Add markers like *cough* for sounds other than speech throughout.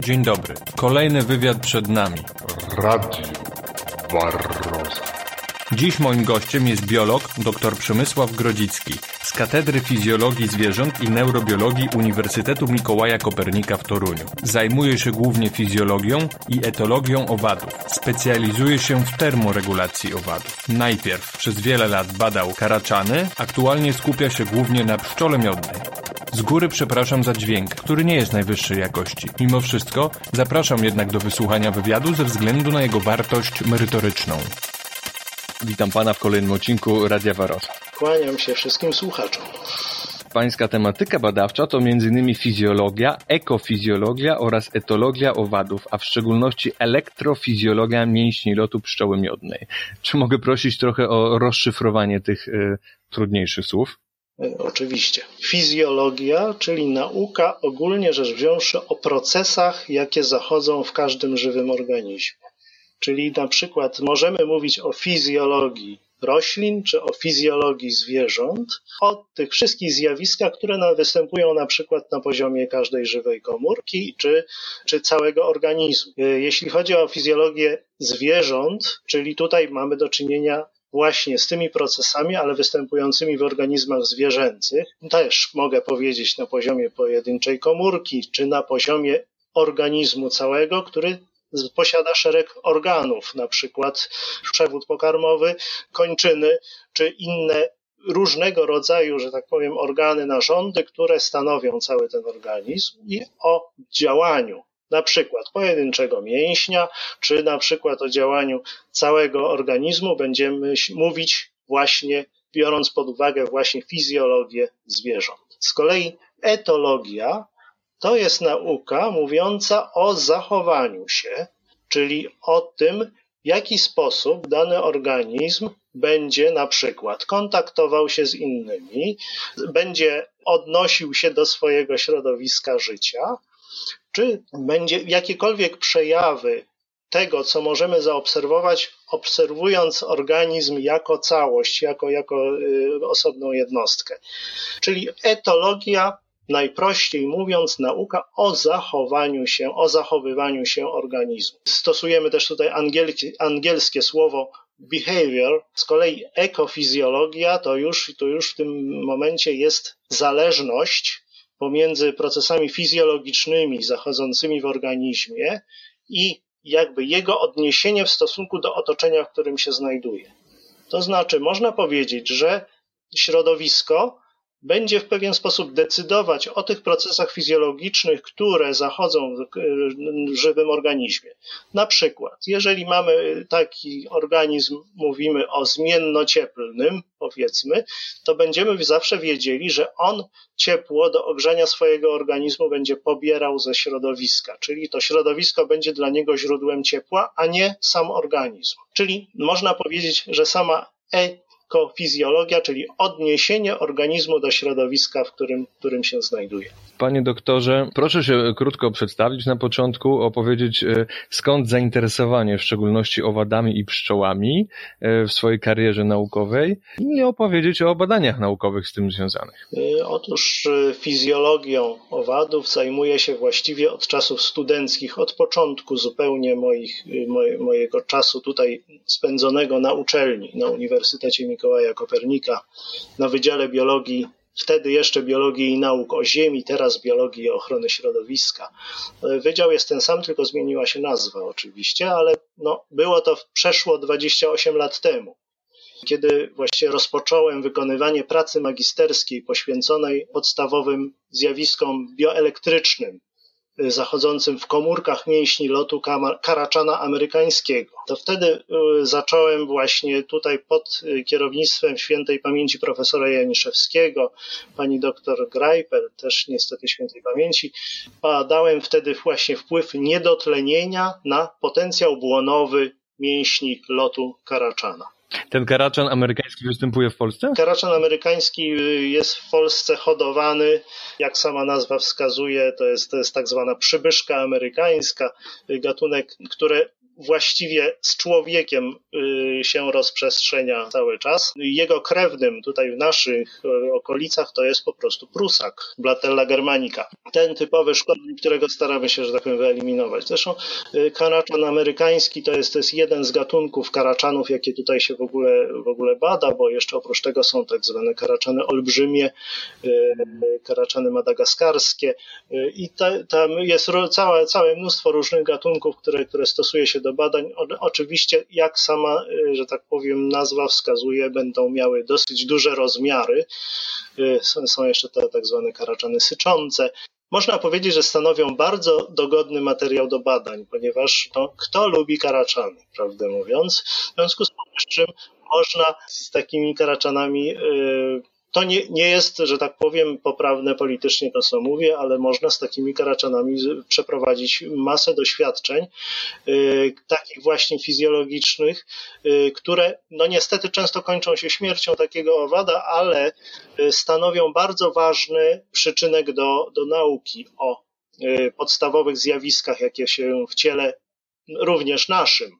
Dzień dobry. Kolejny wywiad przed nami. Radio Barroza. Dziś moim gościem jest biolog dr Przemysław Grodzicki z Katedry Fizjologii Zwierząt i Neurobiologii Uniwersytetu Mikołaja Kopernika w Toruniu. Zajmuje się głównie fizjologią i etologią owadów. Specjalizuje się w termoregulacji owadów. Najpierw przez wiele lat badał karaczany, aktualnie skupia się głównie na pszczole miodnej. Z góry przepraszam za dźwięk, który nie jest najwyższej jakości. Mimo wszystko zapraszam jednak do wysłuchania wywiadu ze względu na jego wartość merytoryczną. Witam pana w kolejnym odcinku Radia Warosa. Kłaniam się wszystkim słuchaczom. Pańska tematyka badawcza to m.in. fizjologia, ekofizjologia oraz etologia owadów, a w szczególności elektrofizjologia mięśni lotu pszczoły miodnej. Czy mogę prosić trochę o rozszyfrowanie tych y, trudniejszych słów? E, oczywiście. Fizjologia, czyli nauka ogólnie rzecz wziąwszy o procesach, jakie zachodzą w każdym żywym organizmie. Czyli na przykład możemy mówić o fizjologii roślin czy o fizjologii zwierząt, o tych wszystkich zjawiskach, które występują na przykład na poziomie każdej żywej komórki czy, czy całego organizmu. E, jeśli chodzi o fizjologię zwierząt, czyli tutaj mamy do czynienia właśnie z tymi procesami, ale występującymi w organizmach zwierzęcych, też mogę powiedzieć na poziomie pojedynczej komórki, czy na poziomie organizmu całego, który posiada szereg organów, na przykład przewód pokarmowy, kończyny, czy inne różnego rodzaju, że tak powiem, organy narządy, które stanowią cały ten organizm i o działaniu na przykład pojedynczego mięśnia, czy na przykład o działaniu całego organizmu będziemy mówić właśnie biorąc pod uwagę właśnie fizjologię zwierząt. Z kolei etologia to jest nauka mówiąca o zachowaniu się, czyli o tym, w jaki sposób dany organizm będzie na przykład kontaktował się z innymi, będzie odnosił się do swojego środowiska życia, czy będzie jakiekolwiek przejawy tego, co możemy zaobserwować, obserwując organizm jako całość, jako, jako y, osobną jednostkę. Czyli etologia, najprościej mówiąc, nauka o zachowaniu się, o zachowywaniu się organizmu. Stosujemy też tutaj angielskie, angielskie słowo behavior, z kolei ekofizjologia to już, to już w tym momencie jest zależność pomiędzy procesami fizjologicznymi zachodzącymi w organizmie i jakby jego odniesienie w stosunku do otoczenia, w którym się znajduje. To znaczy, można powiedzieć, że środowisko będzie w pewien sposób decydować o tych procesach fizjologicznych, które zachodzą w żywym organizmie. Na przykład, jeżeli mamy taki organizm, mówimy o zmiennocieplnym, powiedzmy, to będziemy zawsze wiedzieli, że on ciepło do ogrzania swojego organizmu będzie pobierał ze środowiska, czyli to środowisko będzie dla niego źródłem ciepła, a nie sam organizm. Czyli można powiedzieć, że sama e ekofizjologia, czyli odniesienie organizmu do środowiska, w którym, w którym się znajduje. Panie doktorze, proszę się krótko przedstawić na początku, opowiedzieć e, skąd zainteresowanie w szczególności owadami i pszczołami e, w swojej karierze naukowej i opowiedzieć o badaniach naukowych z tym związanych. E, otóż fizjologią owadów zajmuję się właściwie od czasów studenckich, od początku zupełnie moich, mojego czasu tutaj spędzonego na uczelni, na Uniwersytecie Mikołaja Kopernika, na Wydziale Biologii wtedy jeszcze biologii i nauk o Ziemi, teraz biologii i ochrony środowiska. Wydział jest ten sam, tylko zmieniła się nazwa oczywiście, ale no, było to przeszło 28 lat temu. Kiedy właściwie rozpocząłem wykonywanie pracy magisterskiej poświęconej podstawowym zjawiskom bioelektrycznym, zachodzącym w komórkach mięśni lotu karaczana amerykańskiego. To wtedy y, zacząłem właśnie tutaj pod y, kierownictwem świętej pamięci profesora Janiszewskiego, pani doktor Greipel, też niestety świętej pamięci, badałem wtedy właśnie wpływ niedotlenienia na potencjał błonowy mięśni lotu karaczana. Ten karaczan amerykański występuje w Polsce? Karaczan amerykański y, jest w Polsce hodowany, jak sama nazwa wskazuje, to jest, to jest tak zwana przybyszka amerykańska, y, gatunek, który właściwie z człowiekiem y, się rozprzestrzenia cały czas. Jego krewnym tutaj w naszych y, okolicach to jest po prostu prusak, Blatella germanica. Ten typowy szkodnik, którego staramy się, że tak powiem, wyeliminować. Zresztą y, karaczan amerykański to jest, to jest jeden z gatunków karaczanów, jakie tutaj się w ogóle, w ogóle bada, bo jeszcze oprócz tego są tak zwane karaczany olbrzymie, karaczany madagaskarskie i tam jest całe, całe mnóstwo różnych gatunków, które, które stosuje się do badań. Oczywiście, jak sama, y, że tak powiem, nazwa wskazuje, będą miały dosyć duże rozmiary. Y, są jeszcze te tak zwane karaczany syczące. Można powiedzieć, że stanowią bardzo dogodny materiał do badań, ponieważ no, kto lubi karaczany, prawdę mówiąc. W związku z czym można z takimi karaczanami yy, to nie, nie jest, że tak powiem, poprawne politycznie to, co mówię, ale można z takimi karaczanami przeprowadzić masę doświadczeń, y, takich właśnie fizjologicznych, y, które no niestety często kończą się śmiercią takiego owada, ale y, stanowią bardzo ważny przyczynek do, do nauki o podstawowych zjawiskach, jakie się w ciele również naszym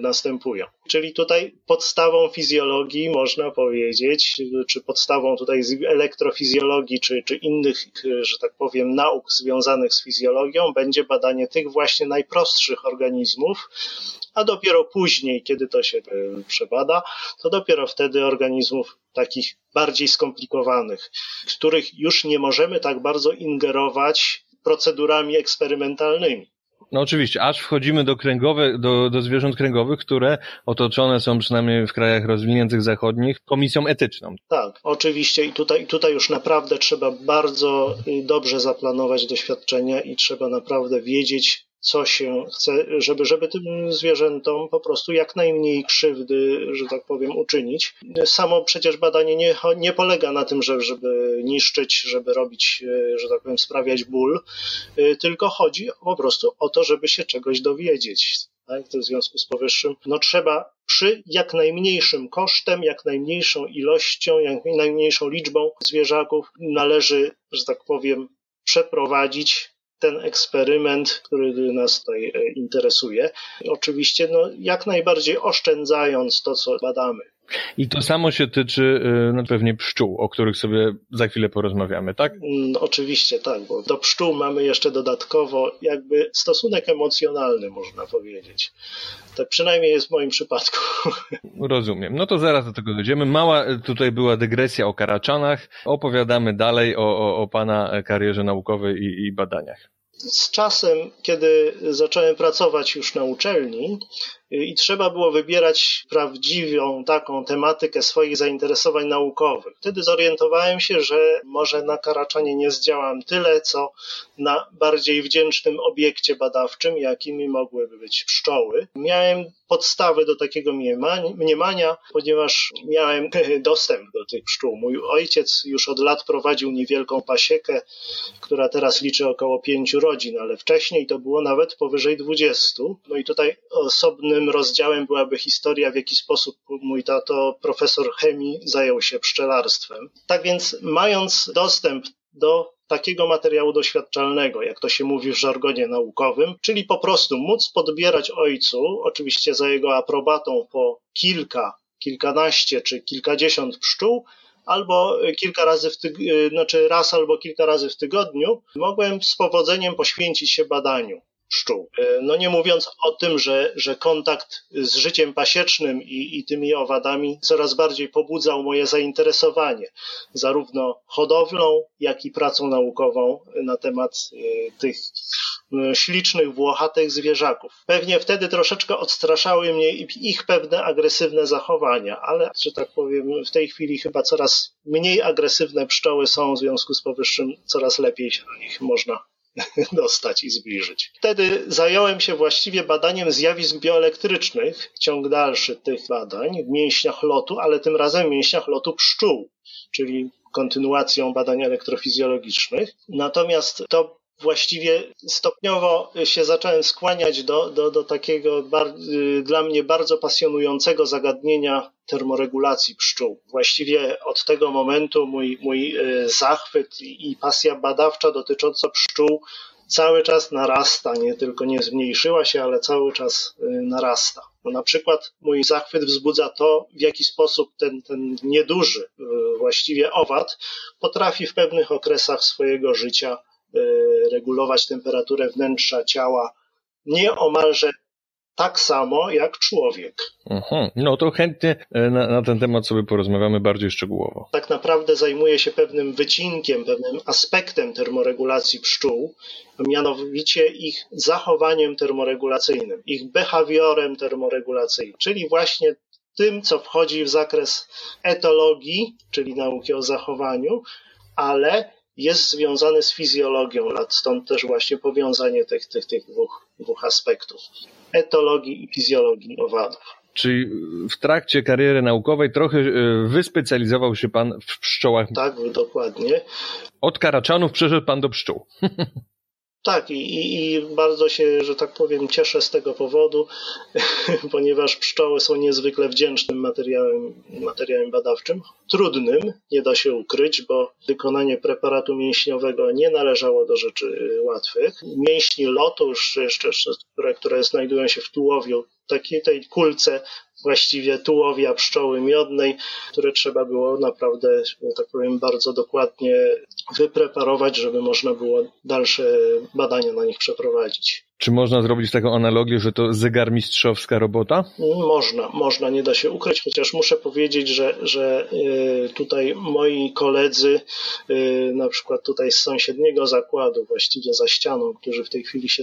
następują. Czyli tutaj podstawą fizjologii można powiedzieć, czy podstawą tutaj elektrofizjologii, czy, czy innych, że tak powiem, nauk związanych z fizjologią będzie badanie tych właśnie najprostszych organizmów, a dopiero później, kiedy to się e, przebada, to dopiero wtedy organizmów takich bardziej skomplikowanych, których już nie możemy tak bardzo ingerować procedurami eksperymentalnymi. No oczywiście, aż wchodzimy do kręgowe, do, do zwierząt kręgowych, które otoczone są przynajmniej w krajach rozwiniętych zachodnich komisją etyczną. Tak, oczywiście i tutaj, tutaj już naprawdę trzeba bardzo y, dobrze zaplanować doświadczenia i trzeba naprawdę wiedzieć, co się chce, żeby, żeby tym zwierzętom po prostu jak najmniej krzywdy, że tak powiem, uczynić. Samo przecież badanie nie, nie polega na tym, że, żeby niszczyć, żeby robić, że tak powiem, sprawiać ból, tylko chodzi po prostu o to, żeby się czegoś dowiedzieć. Tak? W związku z powyższym, no trzeba przy jak najmniejszym kosztem, jak najmniejszą ilością, jak najmniejszą liczbą zwierzaków należy, że tak powiem, przeprowadzić ten eksperyment, który nas tutaj e, interesuje. Oczywiście, no, jak najbardziej oszczędzając to, co badamy. I to samo się tyczy e, no, pewnie pszczół, o których sobie za chwilę porozmawiamy, tak? No, oczywiście tak, bo do pszczół mamy jeszcze dodatkowo jakby stosunek emocjonalny, można powiedzieć. Tak przynajmniej jest w moim przypadku. *laughs* Rozumiem. No to zaraz do tego dojdziemy. Mała e, tutaj była dygresja o Karaczanach. Opowiadamy dalej o, o, o Pana karierze naukowej i, i badaniach. Z czasem, kiedy zacząłem pracować już na uczelni, i trzeba było wybierać prawdziwą taką tematykę swoich zainteresowań naukowych. Wtedy zorientowałem się, że może na Karaczanie nie zdziałam tyle, co na bardziej wdzięcznym obiekcie badawczym, jakimi mogłyby być pszczoły. Miałem podstawy do takiego mniemania, ponieważ miałem *laughs* dostęp do tych pszczół. Mój ojciec już od lat prowadził niewielką pasiekę, która teraz liczy około pięciu rodzin, ale wcześniej to było nawet powyżej dwudziestu. No i tutaj osobny Następnym rozdziałem byłaby historia, w jaki sposób mój tato, profesor chemii, zajął się pszczelarstwem. Tak więc, mając dostęp do takiego materiału doświadczalnego, jak to się mówi w żargonie naukowym, czyli po prostu móc podbierać ojcu, oczywiście za jego aprobatą po kilka, kilkanaście czy kilkadziesiąt pszczół, albo kilka razy w tyg- znaczy raz albo kilka razy w tygodniu, mogłem z powodzeniem poświęcić się badaniu pszczół. E, no nie mówiąc o tym, że, że kontakt z życiem pasiecznym i, i tymi owadami coraz bardziej pobudzał moje zainteresowanie zarówno hodowlą, jak i pracą naukową na temat e, tych e, ślicznych, włochatych zwierzaków. Pewnie wtedy troszeczkę odstraszały mnie ich pewne agresywne zachowania, ale, że tak powiem, w tej chwili chyba coraz mniej agresywne pszczoły są, w związku z powyższym coraz lepiej się do nich można *laughs* dostać i zbliżyć. Wtedy zająłem się właściwie badaniem zjawisk bioelektrycznych, ciąg dalszy tych badań w mięśniach lotu, ale tym razem w mięśniach lotu pszczół, czyli kontynuacją badań elektrofizjologicznych. Natomiast to właściwie stopniowo się zacząłem skłaniać do, do, do takiego bar, y, dla mnie bardzo pasjonującego zagadnienia termoregulacji pszczół. Właściwie od tego momentu mój, mój y, zachwyt i pasja badawcza dotycząca pszczół cały czas narasta, nie tylko nie zmniejszyła się, ale cały czas y, narasta. No na przykład mój zachwyt wzbudza to, w jaki sposób ten, ten nieduży właściwie owad potrafi w pewnych okresach swojego życia regulować temperaturę wnętrza ciała nieomalże tak samo jak człowiek. Mhm. No to chętnie e, na, na, ten temat sobie porozmawiamy bardziej szczegółowo. Tak naprawdę zajmuje się pewnym wycinkiem, pewnym aspektem termoregulacji pszczół, mianowicie ich zachowaniem termoregulacyjnym, ich behawiorem termoregulacyjnym, czyli właśnie tym, co wchodzi w zakres etologii, czyli nauki o zachowaniu, ale jest związany z fizjologią lat, stąd też właśnie powiązanie tych, tych, tych dwóch, dwóch aspektów etologii i fizjologii owadów. Czyli w trakcie kariery naukowej trochę e, wyspecjalizował się pan w pszczołach. Tak, dokładnie. Od karaczanów przeszedł pan do pszczół. *laughs* Tak, i, i, bardzo się, że tak powiem, cieszę z tego powodu, *laughs* ponieważ pszczoły są niezwykle wdzięcznym materiałem, materiałem badawczym. Trudnym, nie da się ukryć, bo wykonanie preparatu mięśniowego nie należało do rzeczy łatwych. Mięśni lotu, jeszcze, które, które znajdują się w tułowiu, takiej tej kulce właściwie tułowia pszczoły miodnej, które trzeba było naprawdę, tak powiem, bardzo dokładnie wypreparować, żeby można było dalsze badania na nich przeprowadzić. Czy można zrobić taką analogię, że to zegarmistrzowska robota? Można, można, nie da się ukryć, chociaż muszę powiedzieć, że, że y, tutaj moi koledzy, y, na przykład tutaj z sąsiedniego zakładu, właściwie za ścianą, którzy w tej chwili się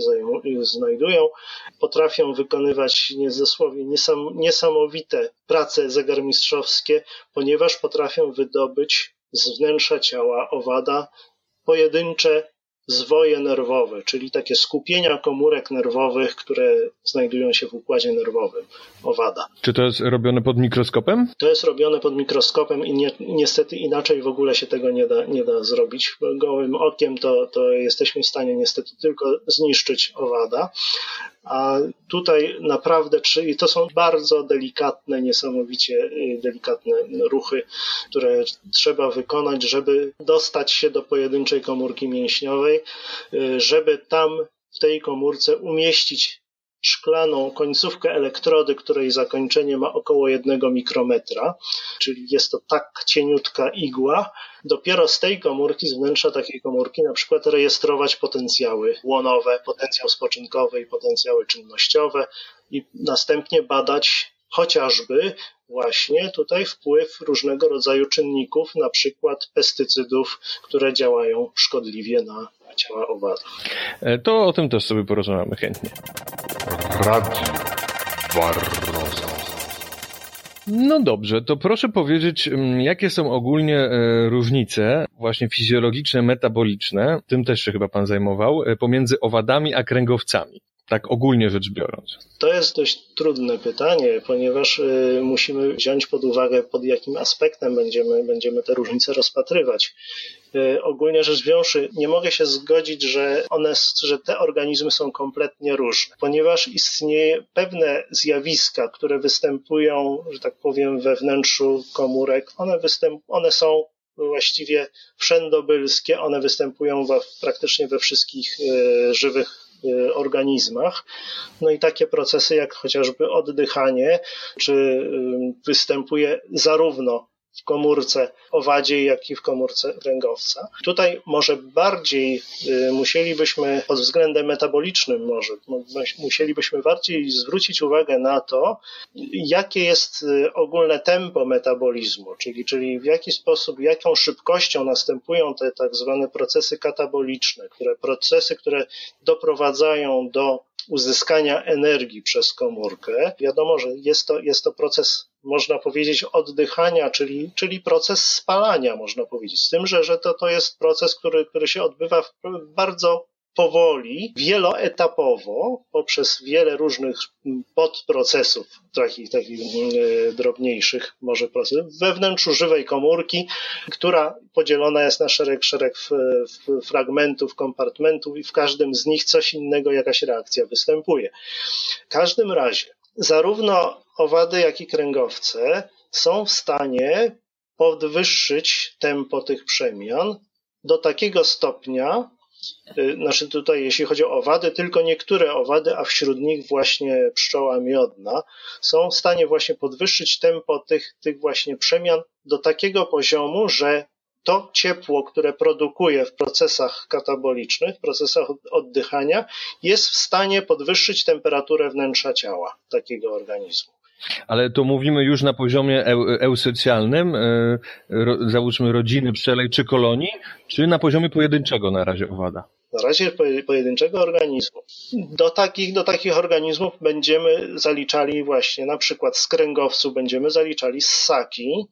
znajdują, potrafią wykonywać niezasłowie niesamowite prace zegarmistrzowskie, ponieważ potrafią wydobyć z wnętrza ciała owada pojedyncze zwoje nerwowe, czyli takie skupienia komórek nerwowych, które znajdują się w układzie nerwowym owada. Czy to jest robione pod mikroskopem? To jest robione pod mikroskopem i ni niestety inaczej w ogóle się tego nie da, nie da zrobić. Gołym okiem to, to jesteśmy w stanie niestety tylko zniszczyć owada, a tutaj naprawdę, czyli to są bardzo delikatne, niesamowicie y, delikatne ruchy, które trzeba wykonać, żeby dostać się do pojedynczej komórki mięśniowej, y, żeby tam w tej komórce umieścić szklaną końcówkę elektrody, której zakończenie ma około jednego mikrometra, czyli jest to tak cieniutka igła. Dopiero z tej komórki, z wnętrza takiej komórki, na przykład rejestrować potencjały łonowe, potencjał spoczynkowy i potencjały czynnościowe i następnie badać chociażby właśnie tutaj wpływ różnego rodzaju czynników, na przykład pestycydów, które działają szkodliwie na ciała owadów. E, to o tym też sobie porozmawiamy chętnie. Radio Barroso. No dobrze, to proszę powiedzieć, mm, jakie są ogólnie e, różnice, właśnie fizjologiczne, metaboliczne, tym też się chyba Pan zajmował, e, pomiędzy owadami a kręgowcami tak ogólnie rzecz biorąc? To jest dość trudne pytanie, ponieważ y, musimy wziąć pod uwagę, pod jakim aspektem będziemy, będziemy te różnice rozpatrywać. Y, ogólnie rzecz wziąwszy, nie mogę się zgodzić, że one, że te organizmy są kompletnie różne, ponieważ istnieje pewne zjawiska, które występują, że tak powiem, we wnętrzu komórek. One, występ, one są właściwie wszędobylskie, one występują we, praktycznie we wszystkich y, żywych organizmach. No i takie procesy jak chociażby oddychanie, czy y, występuje zarówno w komórce owadziej, jak i w komórce kręgowca. Tutaj może bardziej y, musielibyśmy pod względem metabolicznym może musielibyśmy bardziej zwrócić uwagę na to, jakie jest y, ogólne tempo metabolizmu, czyli, czyli w jaki sposób, jaką szybkością następują te tak zwane procesy kataboliczne, które procesy, które doprowadzają do uzyskania energii przez komórkę. Wiadomo, że jest to, jest to proces, można powiedzieć, oddychania, czyli, czyli proces spalania, można powiedzieć. Z tym, że, że to, to jest proces, który, który się odbywa w bardzo powoli, wieloetapowo, poprzez wiele różnych podprocesów, takich, takich e, drobniejszych może procesów, we wnętrzu żywej komórki, która podzielona jest na szereg, szereg fragmentów, kompartmentów i w każdym z nich coś innego, jakaś reakcja występuje. W każdym razie, zarówno owady, jak i kręgowce są w stanie podwyższyć tempo tych przemian do takiego stopnia, y, znaczy tutaj jeśli chodzi o owady, tylko niektóre owady, a wśród nich właśnie pszczoła miodna, są w stanie właśnie podwyższyć tempo tych, tych właśnie przemian do takiego poziomu, że to ciepło, które produkuje w procesach katabolicznych, w procesach oddychania, jest w stanie podwyższyć temperaturę wnętrza ciała takiego organizmu. Ale to mówimy już na poziomie eusocjalnym, e, załóżmy rodziny pszczelej czy kolonii, czy na poziomie pojedynczego na razie owada? Na razie pojedynczego organizmu. Do takich, do takich organizmów będziemy zaliczali właśnie na przykład z będziemy zaliczali ssaki,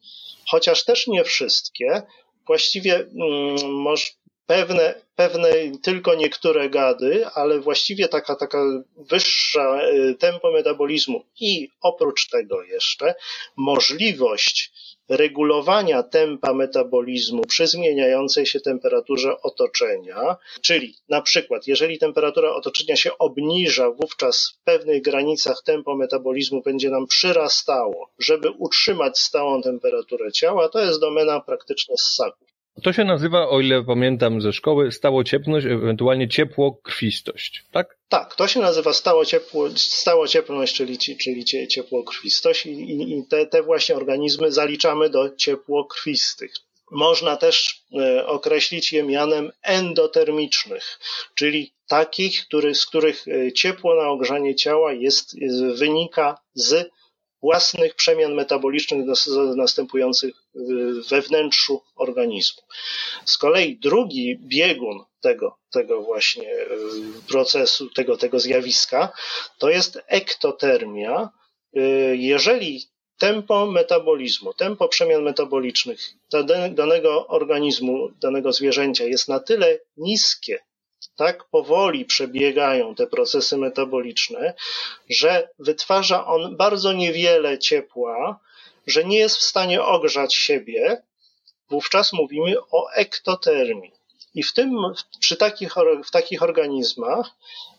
chociaż też nie wszystkie. Właściwie mm, może pewne, pewne tylko niektóre gady, ale właściwie taka, taka wyższa y, tempo metabolizmu. I oprócz tego jeszcze możliwość regulowania tempa metabolizmu przy zmieniającej się temperaturze otoczenia, czyli na przykład jeżeli temperatura otoczenia się obniża, wówczas w pewnych granicach tempo metabolizmu będzie nam przyrastało, żeby utrzymać stałą temperaturę ciała, to jest domena praktycznie ssaków. To się nazywa, o ile pamiętam ze szkoły, stałociepność, ewentualnie ciepłokrwistość, tak? Tak, to się nazywa stało ciepło, stałociepność, czyli, czyli ciepłokrwistość i, i te, te właśnie organizmy zaliczamy do ciepłokrwistych. Można też e, określić je mianem endotermicznych, czyli takich, który, z których e, ciepło na ogrzanie ciała jest wynika z własnych przemian metabolicznych następujących we wnętrzu organizmu. Z kolei drugi biegun tego, tego właśnie e, procesu, tego, tego zjawiska, to jest ektotermia. E, jeżeli tempo metabolizmu, tempo przemian metabolicznych danego organizmu, danego zwierzęcia jest na tyle niskie, tak powoli przebiegają te procesy metaboliczne, że wytwarza on bardzo niewiele ciepła, że nie jest w stanie ogrzać siebie, wówczas mówimy o ektotermii. I w tym, przy takich, w takich organizmach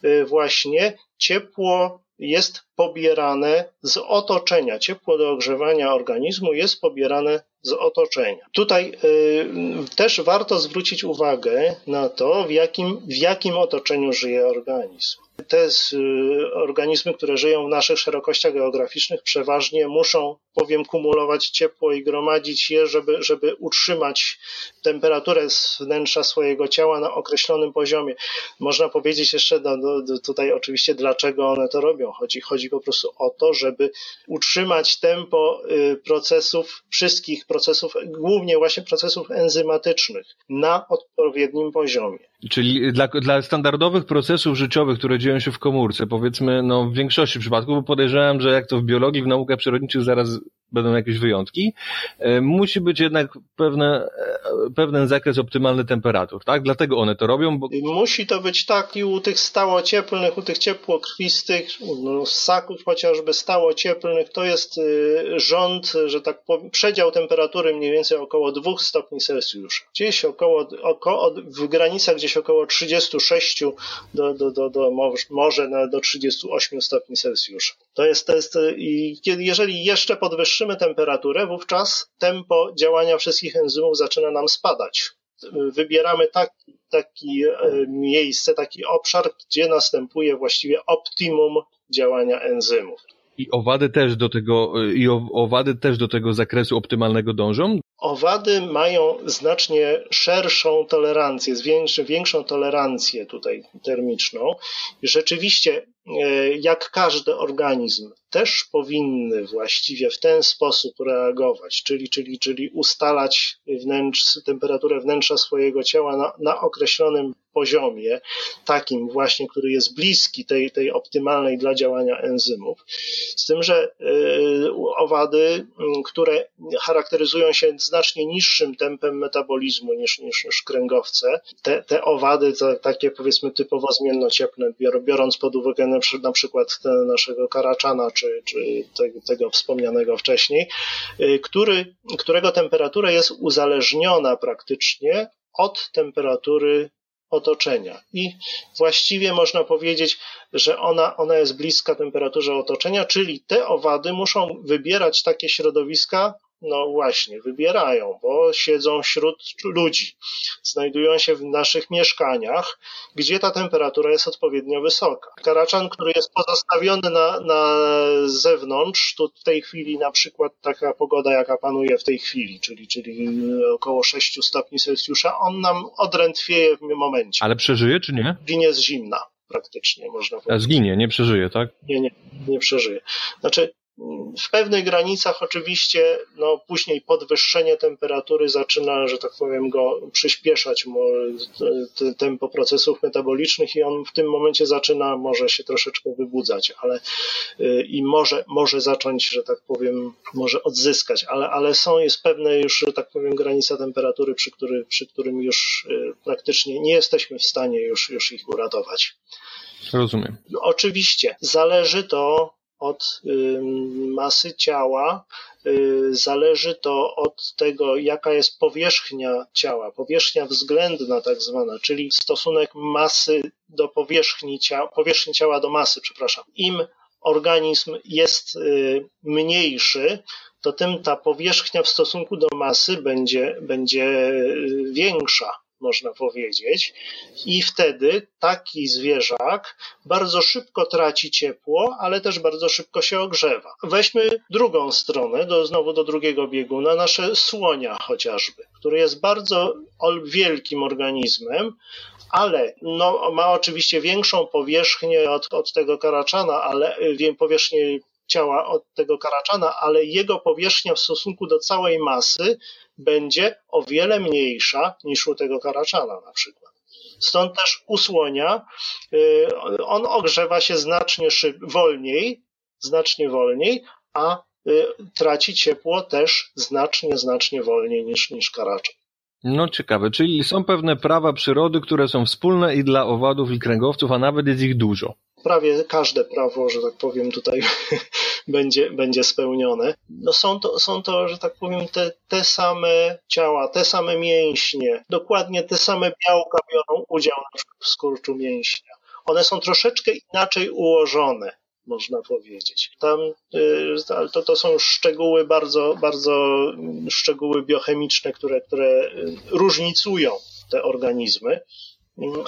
y, właśnie ciepło jest pobierane z otoczenia. Ciepło do ogrzewania organizmu jest pobierane z otoczenia. Tutaj y, też warto zwrócić uwagę na to, w jakim, w jakim otoczeniu żyje organizm. Te y, organizmy, które żyją w naszych szerokościach geograficznych, przeważnie muszą bowiem kumulować ciepło i gromadzić je, żeby, żeby utrzymać temperaturę z wnętrza swojego ciała na określonym poziomie. Można powiedzieć jeszcze no, no, tutaj oczywiście, dlaczego one to robią. Chodzi, chodzi po prostu o to, żeby utrzymać tempo y, procesów, wszystkich procesów, głównie właśnie procesów enzymatycznych na odpowiednim poziomie. Czyli dla, dla standardowych procesów życiowych, które dzieją się w komórce, powiedzmy, no w większości przypadków, bo podejrzewam, że jak to w biologii, w naukach przyrodniczych zaraz będą jakieś wyjątki, e, musi być jednak pewne, e, pewien zakres optymalny temperatur, tak? Dlatego one to robią. Bo... Musi to być tak i u tych stałocieplnych, u tych ciepłokrwistych, no, ssaków chociażby stałocieplnych, to jest y, rząd, że tak powiem, przedział temperatury mniej więcej około 2 stopni Celsjusza. Gdzieś około, w granicach gdzieś około 36 do, do, do, do może do 38 stopni Celsjusza. To jest, to jest i jeżeli jeszcze podwyższymy temperaturę, wówczas tempo działania wszystkich enzymów zaczyna nam spadać. Wybieramy taki, taki e, miejsce, taki obszar, gdzie następuje właściwie optimum działania enzymów. I owady też do tego, i owady też do tego zakresu optymalnego dążą? Owady mają znacznie szerszą tolerancję, większą tolerancję tutaj termiczną. Rzeczywiście, e, jak każdy organizm, też powinny właściwie w ten sposób reagować, czyli, czyli, czyli ustalać wnętrz, temperaturę wnętrza swojego ciała na, na określonym poziomie, takim właśnie, który jest bliski tej, tej optymalnej dla działania enzymów. Z tym, że y, owady, które charakteryzują się znacznie niższym tempem metabolizmu niż, niż, niż kręgowce, te, te owady, takie powiedzmy typowo zmiennocieplne, biorąc pod uwagę na przykład naszego karaczana, czy, czy tego, tego wspomnianego wcześniej, y, który, którego temperatura jest uzależniona praktycznie od temperatury otoczenia. I właściwie można powiedzieć, że ona, ona jest bliska temperaturze otoczenia, czyli te owady muszą wybierać takie środowiska, no właśnie, wybierają, bo siedzą wśród ludzi, znajdują się w naszych mieszkaniach, gdzie ta temperatura jest odpowiednio wysoka. Karaczan, który jest pozostawiony na, na zewnątrz, tu w tej chwili na przykład taka pogoda, jaka panuje w tej chwili, czyli, czyli około 6 stopni Celsjusza, on nam odrętwieje w momencie. Ale przeżyje czy nie? Ginie z zimna praktycznie, można powiedzieć. Zginie, nie przeżyje, tak? Nie, nie, nie przeżyje. Znaczy, w pewnych granicach oczywiście, no później podwyższenie temperatury zaczyna, że tak powiem, go przyspieszać tempo procesów metabolicznych i on w tym momencie zaczyna, może się troszeczkę wybudzać, ale y, i może, może zacząć, że tak powiem, może odzyskać, ale, ale są, jest pewne już, że tak powiem, granica temperatury, przy, który, przy którym już y, praktycznie nie jesteśmy w stanie już, już ich uratować. Rozumiem. Oczywiście zależy to od masy ciała, y, zależy to od tego, jaka jest powierzchnia ciała, powierzchnia względna tak zwana, czyli stosunek masy do powierzchni ciała, powierzchni ciała do masy, przepraszam. Im organizm jest y, mniejszy, to tym ta powierzchnia w stosunku do masy będzie, będzie y, większa można powiedzieć, i wtedy taki zwierzak bardzo szybko traci ciepło, ale też bardzo szybko się ogrzewa. Weźmy drugą stronę, do, znowu do drugiego bieguna, nasze słonia chociażby, który jest bardzo wielkim organizmem, ale no, ma oczywiście większą powierzchnię od, od tego karaczana, ale powierzchnię ciała od tego karaczana, ale jego powierzchnia w stosunku do całej masy będzie o wiele mniejsza niż u tego karaczana na przykład. Stąd też u słonia y, on ogrzewa się znacznie szyb, wolniej, znacznie wolniej, a y, traci ciepło też znacznie, znacznie wolniej niż, niż karaczan. No ciekawe, czyli są pewne prawa przyrody, które są wspólne i dla owadów i kręgowców, a nawet jest ich dużo prawie każde prawo, że tak powiem, tutaj *laughs* będzie, będzie spełnione. No są to, są to, że tak powiem, te, te same ciała, te same mięśnie, dokładnie te same białka biorą udział w skurczu mięśnia. One są troszeczkę inaczej ułożone można powiedzieć. Tam y, to, to są szczegóły bardzo, bardzo szczegóły biochemiczne, które, które różnicują te organizmy.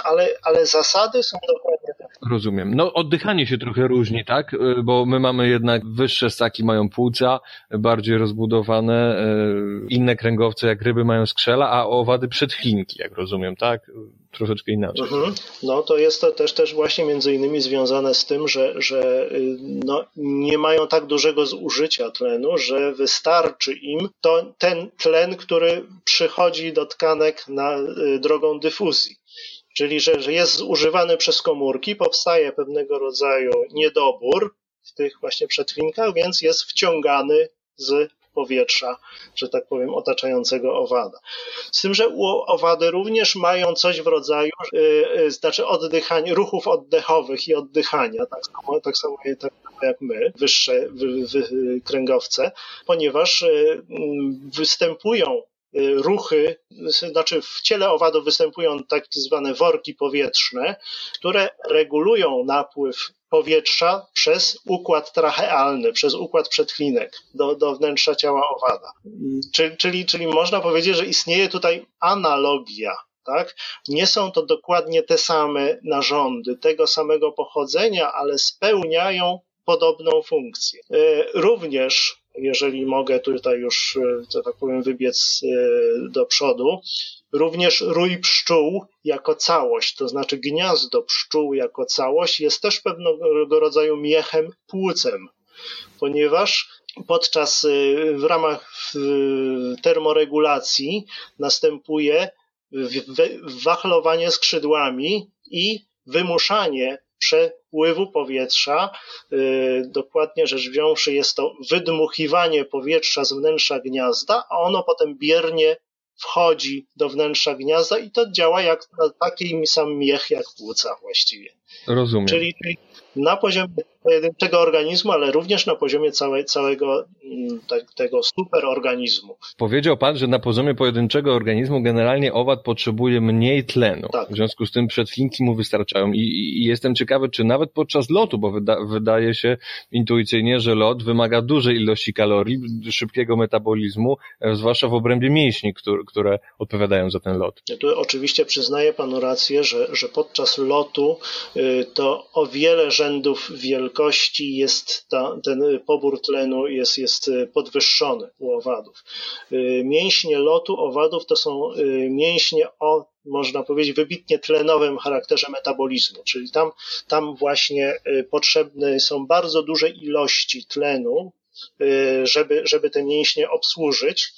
Ale, ale zasady są dokładnie takie. Rozumiem. No oddychanie się trochę różni, tak? Y, bo my mamy jednak wyższe ssaki mają płuca, bardziej rozbudowane, y, inne kręgowce jak ryby mają skrzela, a owady przedchlinki, jak rozumiem, tak? Troszeczkę inaczej. Mhm. No to jest to też, też właśnie między innymi związane z tym, że, że y, no, nie mają tak dużego zużycia tlenu, że wystarczy im to, ten tlen, który przychodzi do tkanek na drogą dyfuzji czyli że, że jest zużywany przez komórki, powstaje pewnego rodzaju niedobór w tych właśnie przetwinkach, więc jest wciągany z powietrza, że tak powiem, otaczającego owada. Z tym, że owady również mają coś w rodzaju, yy, znaczy oddychania, ruchów oddechowych i oddychania, tak samo, tak samo tak jak my, wyższe wy, wy, kręgowce, ponieważ yy, występują ruchy, znaczy w ciele owadów występują tak zwane worki powietrzne, które regulują napływ powietrza przez układ trachealny, przez układ przedchlinek do, do wnętrza ciała owada. Czyli, czyli, czyli można powiedzieć, że istnieje tutaj analogia tak? Nie są to dokładnie te same narządy, tego samego pochodzenia, ale spełniają podobną funkcję. Y, również jeżeli mogę tutaj już, e, że tak powiem, wybiec e, do przodu, również rój pszczół jako całość, to znaczy gniazdo pszczół jako całość jest też pewnego rodzaju miechem, płucem, ponieważ podczas, e, w ramach termoregulacji następuje wachlowanie skrzydłami i wymuszanie przepływu powietrza. Y, dokładnie rzecz wziąwszy, jest to wydmuchiwanie powietrza z wnętrza gniazda, a ono potem biernie wchodzi do wnętrza gniazda i to działa jak taki sam miech jak płuca właściwie. Rozumiem. Czyli na poziomie pojedynczego organizmu, ale również na poziomie całe, całego mm, te, tego superorganizmu. Powiedział Pan, że na poziomie pojedynczego organizmu generalnie owad potrzebuje mniej tlenu. Tak. W związku z tym przedtlenki mu wystarczają I, i, jestem ciekawy, czy nawet podczas lotu, bo wyda, wydaje się intuicyjnie, że lot wymaga dużej ilości kalorii, szybkiego metabolizmu, e, zwłaszcza w obrębie mięśni, które, które odpowiadają za ten lot. Ja tu oczywiście przyznaję Panu rację, że, że podczas lotu to o wiele rzędów wielkości jest ta, ten pobór tlenu jest, jest podwyższony u owadów. Y, mięśnie lotu owadów to są y, mięśnie o można powiedzieć, wybitnie tlenowym charakterze metabolizmu, czyli tam, tam właśnie potrzebne są bardzo duże ilości tlenu, żeby, żeby te mięśnie obsłużyć.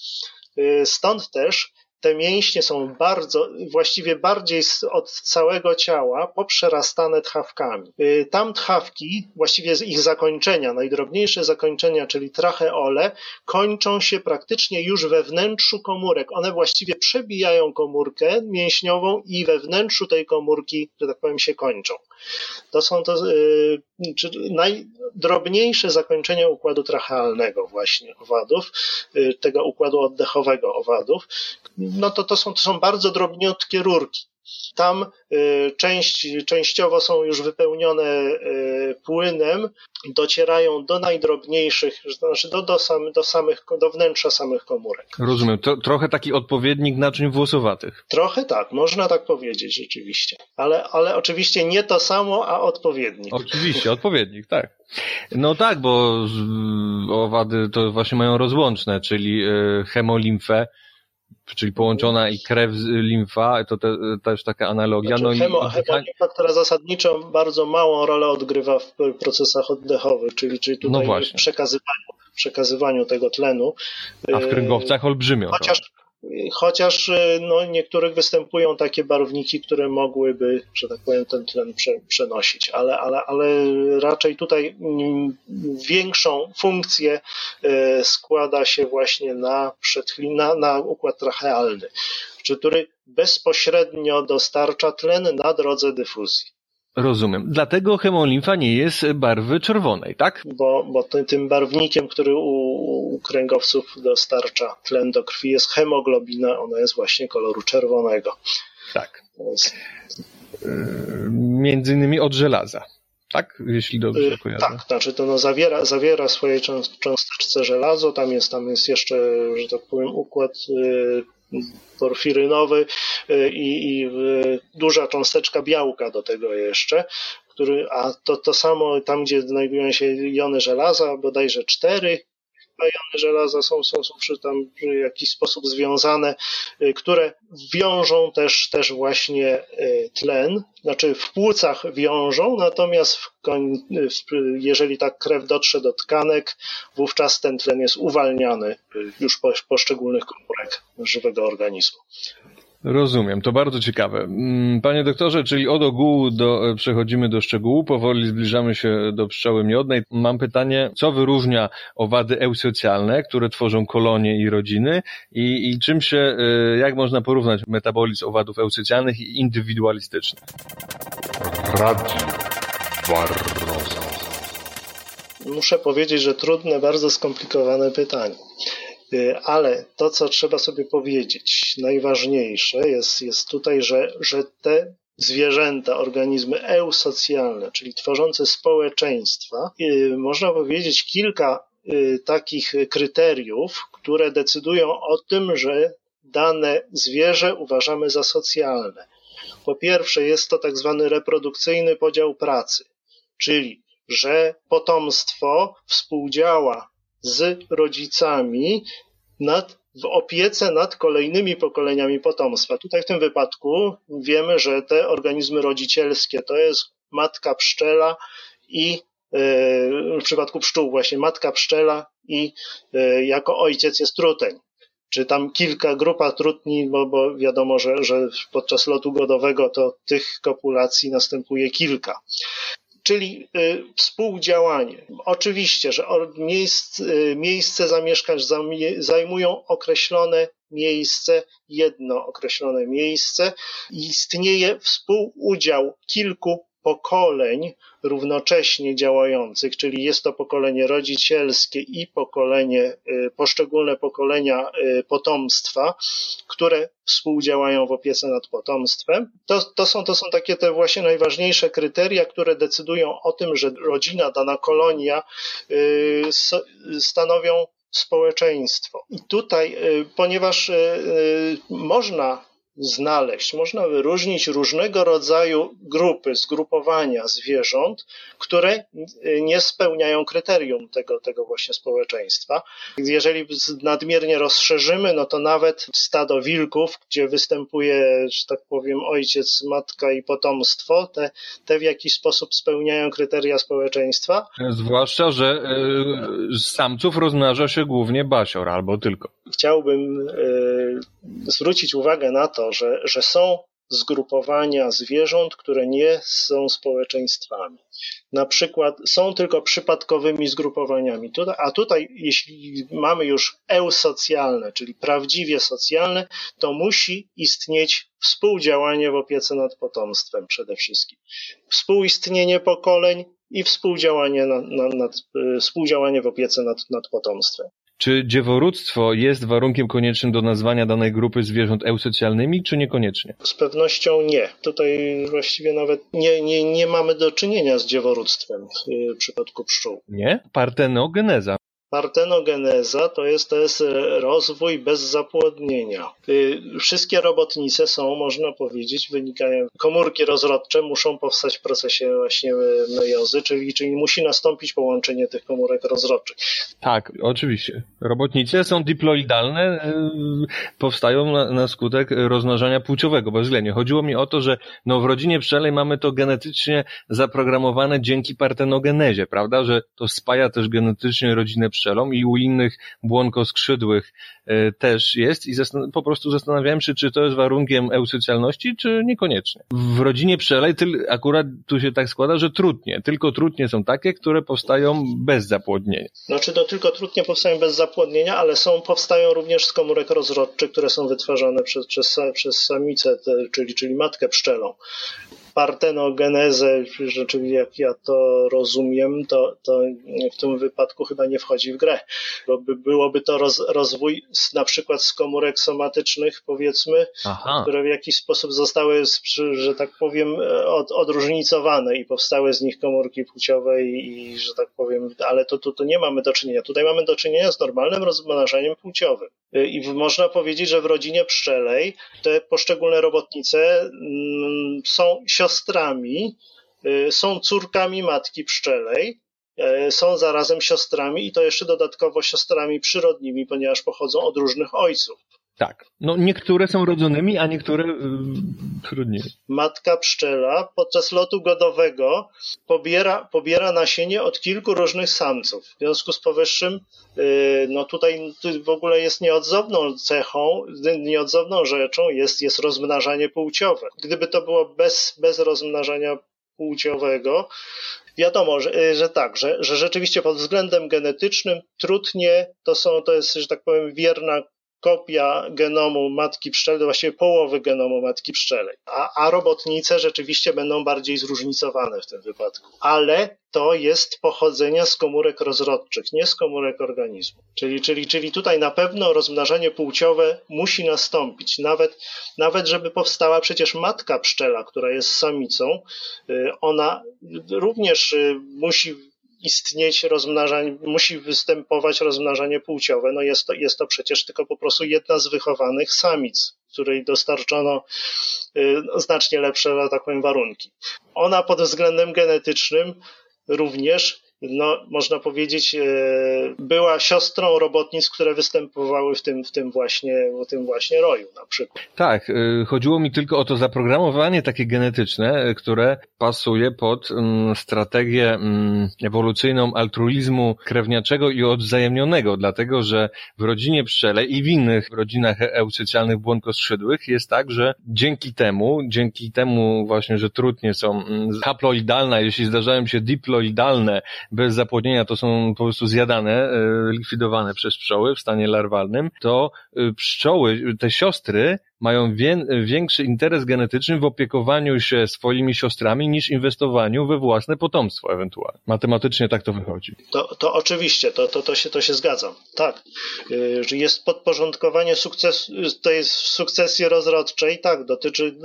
Stąd też te mięśnie są bardzo, właściwie bardziej od całego ciała poprzerastane tchawkami. Y, tam tchawki, właściwie z ich zakończenia, najdrobniejsze zakończenia, czyli tracheole, kończą się praktycznie już we wnętrzu komórek. One właściwie przebijają komórkę mięśniową i we wnętrzu tej komórki, że tak powiem, się kończą. To są to y, najdrobniejsze zakończenia układu trachealnego właśnie owadów, y, tego układu oddechowego owadów, no to to są, to są bardzo drobniutkie rurki. Tam y, część, częściowo są już wypełnione y, płynem, docierają do najdrobniejszych, znaczy do, do, sam, do, samych, do wnętrza samych komórek. Rozumiem. To, trochę taki odpowiednik naczyń włosowatych. Trochę tak, można tak powiedzieć rzeczywiście. Ale, ale oczywiście nie to samo, a odpowiednik. Oczywiście, odpowiednik, tak. No tak, bo owady to właśnie mają rozłączne, czyli y, hemolimfę, czyli połączona i krew, limfa, to te, też taka analogia. Znaczy, no hemo, i... Hemolimfa, która zasadniczo bardzo małą rolę odgrywa w procesach oddechowych, czyli, czyli tutaj no w przekazywaniu, przekazywaniu tego tlenu. A w kręgowcach olbrzymią. Chociaż, Chociaż y, no, niektórych występują takie barwniki, które mogłyby, że tak powiem, ten tlen prze, przenosić, ale, ale, ale raczej tutaj mm, większą funkcję y, składa się właśnie na, na, na układ trachealny, który bezpośrednio dostarcza tlen na drodze dyfuzji. Rozumiem. Dlatego hemolimfa nie jest barwy czerwonej, tak? Bo, bo tym barwnikiem, który u, u kręgowców dostarcza tlen do krwi jest hemoglobina, ona jest właśnie koloru czerwonego. Tak. Jest... Między innymi od żelaza. Tak? Jeśli dobrze y, kojarzę. Tak, znaczy to no zawiera, zawiera w swojej cząsteczce żelazo, tam jest, tam jest jeszcze, że tak powiem, układ y, porfirynowy y, i, i y, duża cząsteczka białka do tego jeszcze, który, a to, to samo tam, gdzie znajdują się jony żelaza, bodajże cztery jony żelaza są, są, są przy tam w jakiś sposób związane, y, które wiążą też, też właśnie tlen, znaczy w płucach wiążą, natomiast w jeżeli ta krew dotrze do tkanek, wówczas ten tlen jest uwalniany już po poszczególnych komórek żywego organizmu. Rozumiem, to bardzo ciekawe. Mm, panie doktorze, czyli od ogółu do, przechodzimy do szczegółu, powoli zbliżamy się do pszczoły miodnej. Mam pytanie, co wyróżnia owady eusocjalne, które tworzą kolonie i rodziny i, i czym się, y, jak można porównać metabolizm owadów eusocjalnych i indywidualistycznych? Muszę powiedzieć, że trudne, bardzo skomplikowane pytanie. Y, ale to, co trzeba sobie powiedzieć, najważniejsze jest, jest tutaj, że, że te zwierzęta, organizmy eusocjalne, czyli tworzące społeczeństwa, y, można powiedzieć kilka y, takich kryteriów, które decydują o tym, że dane zwierzę uważamy za socjalne. Po pierwsze, jest to tak zwany reprodukcyjny podział pracy, czyli że potomstwo współdziała z rodzicami nad, w opiece nad kolejnymi pokoleniami potomstwa. Tutaj w tym wypadku wiemy, że te organizmy rodzicielskie to jest matka pszczela i e, w przypadku pszczół właśnie matka pszczela i e, jako ojciec jest truteń czy tam kilka grupa trutni, bo, bo wiadomo, że, że podczas lotu godowego to tych kopulacji następuje kilka. Czyli y, współdziałanie. Oczywiście, że miejsc, y, miejsce zamieszkań zajmują określone miejsce, jedno określone miejsce. Istnieje współudział kilku pokoleń równocześnie działających, czyli jest to pokolenie rodzicielskie i pokolenie, y, poszczególne pokolenia y, potomstwa, które współdziałają w opiece nad potomstwem. To, to, są, to są takie te właśnie najważniejsze kryteria, które decydują o tym, że rodzina, dana kolonia y, stanowią społeczeństwo. I tutaj, ponieważ można znaleźć. Można wyróżnić różnego rodzaju grupy, zgrupowania zwierząt, które nie spełniają kryterium tego, tego właśnie społeczeństwa. Jeżeli nadmiernie rozszerzymy, no to nawet stado wilków, gdzie występuje, że tak powiem, ojciec, matka i potomstwo, te, te w jakiś sposób spełniają kryteria społeczeństwa. Zwłaszcza, że y, samców rozmnaża się głównie basior albo tylko. Chciałbym y, zwrócić uwagę na to, że, że są zgrupowania zwierząt, które nie są społeczeństwami. Na przykład są tylko przypadkowymi zgrupowaniami. a tutaj, jeśli mamy już eusocjalne, czyli prawdziwie socjalne, to musi istnieć współdziałanie w opiece nad potomstwem przede wszystkim. Współistnienie pokoleń i współdziałanie, nad, nad, współdziałanie w opiece nad, nad potomstwem. Czy dzieworództwo jest warunkiem koniecznym do nazwania danej grupy zwierząt eusocjalnymi, czy niekoniecznie? Z pewnością nie. Tutaj właściwie nawet nie, nie, nie mamy do czynienia z dzieworództwem w przypadku pszczół. Nie? Partenogeneza. Partenogeneza to jest, to jest rozwój bez zapłodnienia. Y, wszystkie robotnice są, można powiedzieć, wynikają, komórki rozrodcze muszą powstać w procesie właśnie mejozy, czyli, czyli musi nastąpić połączenie tych komórek rozrodczych. Tak, oczywiście. Robotnice są diploidalne, y, powstają na, na skutek rozmnażania płciowego, bezwzględnie. Chodziło mi o to, że no, w rodzinie pszczelej mamy to genetycznie zaprogramowane dzięki partenogenezie, prawda, że to spaja też genetycznie rodzinę pszczelom i u innych błonkoskrzydłych e, też jest i po prostu zastanawiałem się, czy to jest warunkiem eusocjalności, czy niekoniecznie. W rodzinie pszczelej akurat tu się tak składa, że trutnie. Tylko trutnie są takie, które powstają bez zapłodnienia. Znaczy to tylko trutnie powstają bez zapłodnienia, ale są, powstają również z komórek rozrodczych, które są wytwarzane przez, przez, przez samicę, czyli, czyli matkę pszczelą partenogenezę, rzeczywiście jak ja to rozumiem, to, to w tym wypadku chyba nie wchodzi w grę, bo by, byłoby to roz, rozwój z, na przykład z komórek somatycznych, powiedzmy, Aha. które w jakiś sposób zostały, że tak powiem, od, odróżnicowane i powstały z nich komórki płciowe i, i że tak powiem, ale to tu to, to nie mamy do czynienia. Tutaj mamy do czynienia z normalnym rozmnażaniem płciowym. I można powiedzieć, że w rodzinie pszczelej te poszczególne robotnice mm, są siostrami, y, są córkami matki pszczelej, y, są zarazem siostrami i to jeszcze dodatkowo siostrami przyrodnimi, ponieważ pochodzą od różnych ojców. Tak. No niektóre są rodzonymi, a niektóre yy, trudniej. Matka pszczela podczas lotu godowego pobiera, pobiera nasienie od kilku różnych samców. W związku z powyższym, yy, no tutaj w ogóle jest nieodzowną cechą, nieodzowną rzeczą jest, jest rozmnażanie płciowe. Gdyby to było bez, bez rozmnażania płciowego, wiadomo, że, że tak, że, że rzeczywiście pod względem genetycznym trudnie to są, to jest, że tak powiem, wierna kopia genomu matki pszczelej, właściwie połowy genomu matki pszczelej. A, a robotnice rzeczywiście będą bardziej zróżnicowane w tym wypadku. Ale to jest pochodzenia z komórek rozrodczych, nie z komórek organizmu. Czyli, czyli, czyli tutaj na pewno rozmnażanie płciowe musi nastąpić. Nawet, nawet żeby powstała przecież matka pszczela, która jest samicą, y, ona również y, musi istnieć rozmnażanie, musi występować rozmnażanie płciowe. No jest to, jest to przecież tylko po prostu jedna z wychowanych samic, której dostarczono y, znacznie lepsze, tak powiem, warunki. Ona pod względem genetycznym również no, można powiedzieć, e, była siostrą robotnic, które występowały w tym, w tym, właśnie, w tym właśnie roju na przykład. Tak, e, chodziło mi tylko o to zaprogramowanie takie genetyczne, e, które pasuje pod mm, strategię mm, ewolucyjną altruizmu krewniaczego i odwzajemnionego, dlatego że w rodzinie pszczelej i w innych rodzinach eucycjalnych błonkoskrzydłych jest tak, że dzięki temu, dzięki temu właśnie, że trudnie są mm, haploidalne, jeśli zdarzają się diploidalne bez zapłodnienia to są po prostu zjadane, likwidowane przez pszczoły w stanie larwalnym, to pszczoły, te siostry mają większy interes genetyczny w opiekowaniu się swoimi siostrami niż inwestowaniu we własne potomstwo ewentualnie. Matematycznie tak to wychodzi. To, to oczywiście, to, to, to, się, to się zgadzam. Tak. Że jest podporządkowanie sukcesu, to jest w sukcesji rozrodczej, tak, dotyczy,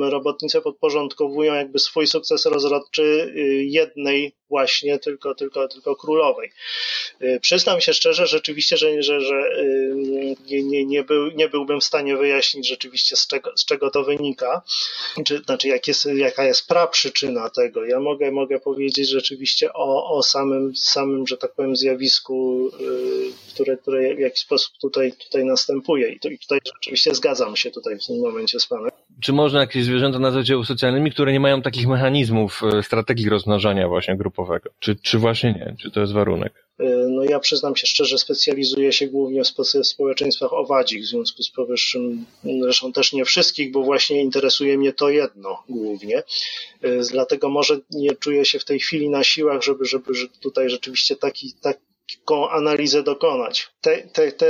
robotnice podporządkowują jakby swój sukces rozrodczy y, jednej właśnie tylko, tylko, tylko królowej. Y, przyznam się szczerze, rzeczywiście, że, że, że y, nie, nie, nie, był, nie byłbym w stanie wyjaśnić rzeczywiście z czego, z czego to wynika, czy, znaczy jak jest, jaka jest praprzyczyna tego. Ja mogę, mogę powiedzieć rzeczywiście o, o samym, samym, że tak powiem, zjawisku, y, które, które w jakiś sposób tutaj, tutaj następuje. I, to, I tutaj rzeczywiście zgadzam się tutaj w tym momencie z Panem. Czy można jakieś zwierzęta nazwać socjalnymi, które nie mają takich mechanizmów strategii rozmnażania właśnie grup grupowego. Czy, czy właśnie nie? Czy to jest warunek? E, no ja przyznam się szczerze, specjalizuję się głównie w społeczeństwach owadzich, w związku z powyższym, zresztą też nie wszystkich, bo właśnie interesuje mnie to jedno głównie. E, dlatego może nie czuję się w tej chwili na siłach, żeby, żeby tutaj rzeczywiście taki, taką analizę dokonać. Te, te, te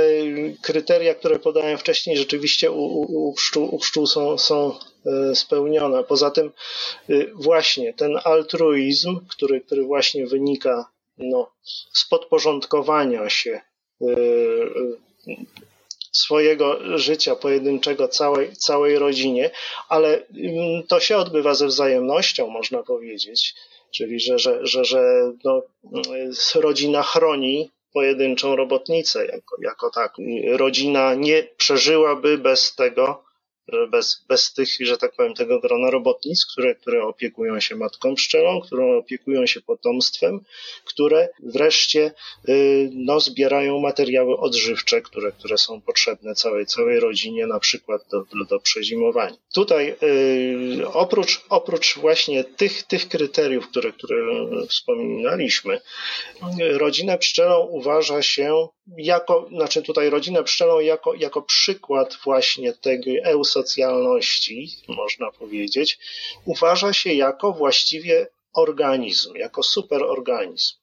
kryteria, które podałem wcześniej, rzeczywiście u, u, u, pszczół, u pszczół są, są E, spełnione. Poza tym właśnie ten altruizm, który, który właśnie wynika no, z podporządkowania się e, swojego życia pojedynczego całej, całej rodzinie, ale mm, to się odbywa ze wzajemnością, można powiedzieć. Czyli, że, że, że, że no, rodzina chroni pojedynczą robotnicę jako, jako tak. Rodzina nie przeżyłaby bez tego bez, bez tych, że tak powiem, tego grona robotnic, które, które opiekują się matką pszczelą, które opiekują się potomstwem, które wreszcie y, no, zbierają materiały odżywcze, które, które są potrzebne całej, całej rodzinie, na przykład do, do, przezimowania. Tutaj y, oprócz, oprócz właśnie tych, tych kryteriów, które, które wspominaliśmy, rodzinę pszczelą uważa się jako, znaczy tutaj rodzinę pszczelą jako, jako przykład właśnie tego eusocjalności, można powiedzieć, uważa się jako właściwie organizm, jako superorganizm.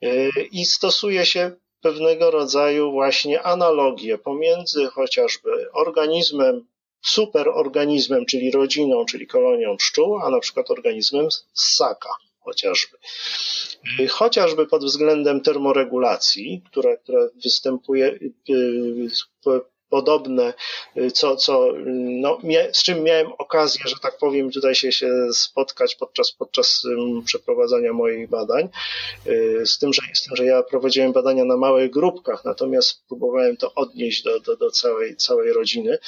Yy, I stosuje się pewnego rodzaju właśnie analogię pomiędzy chociażby organizmem, superorganizmem, czyli rodziną, czyli kolonią pszczół, a na przykład organizmem ssaka chociażby. Y, chociażby pod względem termoregulacji, która, która występuje y, y, podobne, co, co, no, z czym miałem okazję, że tak powiem, tutaj się, się spotkać podczas, podczas przeprowadzania moich badań, z tym, że, z tym, że ja prowadziłem badania na małych grupkach, natomiast próbowałem to odnieść do, do, do całej, całej rodziny,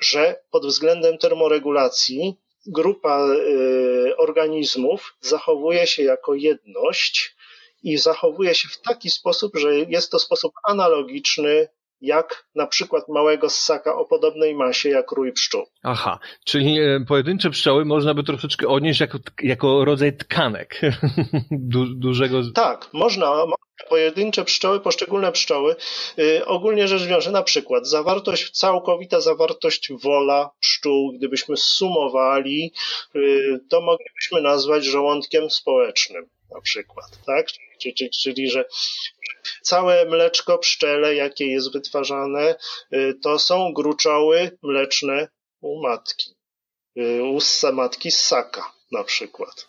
że pod względem termoregulacji grupa y, organizmów zachowuje się jako jedność i zachowuje się w taki sposób, że jest to sposób analogiczny jak na przykład małego ssaka o podobnej masie jak rój pszczół. Aha, czyli e, pojedyncze pszczoły można by troszeczkę odnieść jako, jako rodzaj tkanek *laughs* du, dużego... Tak, można, pojedyncze pszczoły, poszczególne pszczoły, yy, ogólnie rzecz biorąc, na przykład zawartość, całkowita zawartość wola pszczół, gdybyśmy sumowali, yy, to moglibyśmy nazwać żołądkiem społecznym na przykład, tak? Czyli, czyli, czyli że całe mleczko pszczele, jakie jest wytwarzane, yy, to są gruczoły mleczne u matki, yy, u matki ssaka na przykład.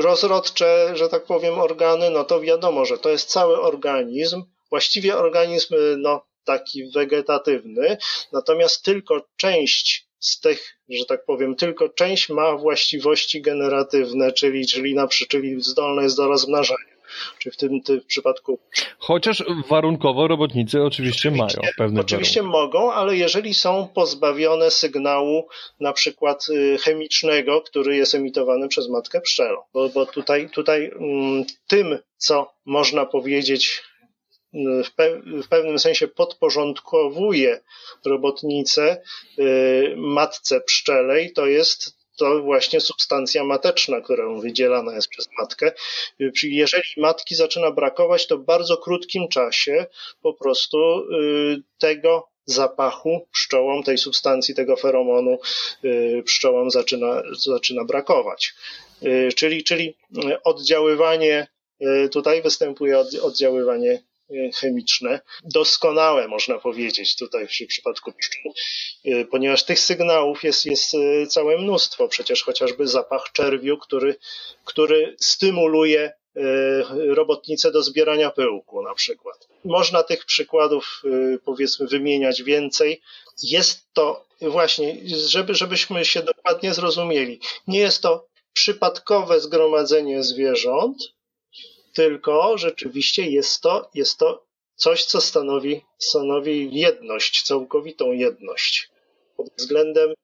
Rozrodcze, że tak powiem, organy, no to wiadomo, że to jest cały organizm, właściwie organizm no, taki wegetatywny, natomiast tylko część z tych, że tak powiem, tylko część ma właściwości generatywne, czyli, czyli, na, czyli zdolne jest do rozmnażania czy w tym, tym przypadku. Chociaż warunkowo robotnicy oczywiście, oczywiście mają pewne Oczywiście warunki. mogą, ale jeżeli są pozbawione sygnału na przykład y, chemicznego, który jest emitowany przez matkę pszczelą, bo, bo tutaj, tutaj mm, tym, co można powiedzieć w, pe w, pewnym sensie podporządkowuje robotnicę y, matce pszczelej, to jest to właśnie substancja mateczna, którą wydzielana jest przez matkę. Jeżeli matki zaczyna brakować, to w bardzo krótkim czasie po prostu y, tego zapachu pszczołom, tej substancji, tego feromonu y, pszczołom zaczyna, zaczyna brakować. Y, czyli, czyli oddziaływanie tutaj występuje oddziaływanie chemiczne, doskonałe można powiedzieć tutaj w przypadku pszczół, ponieważ tych sygnałów jest, jest całe mnóstwo, przecież chociażby zapach czerwiu, który, który stymuluje robotnicę do zbierania pyłku na przykład. Można tych przykładów powiedzmy wymieniać więcej. Jest to właśnie, żeby, żebyśmy się dokładnie zrozumieli, nie jest to przypadkowe zgromadzenie zwierząt, tylko rzeczywiście jest to, jest to coś, co stanowi, stanowi jedność, całkowitą jedność. Pod względem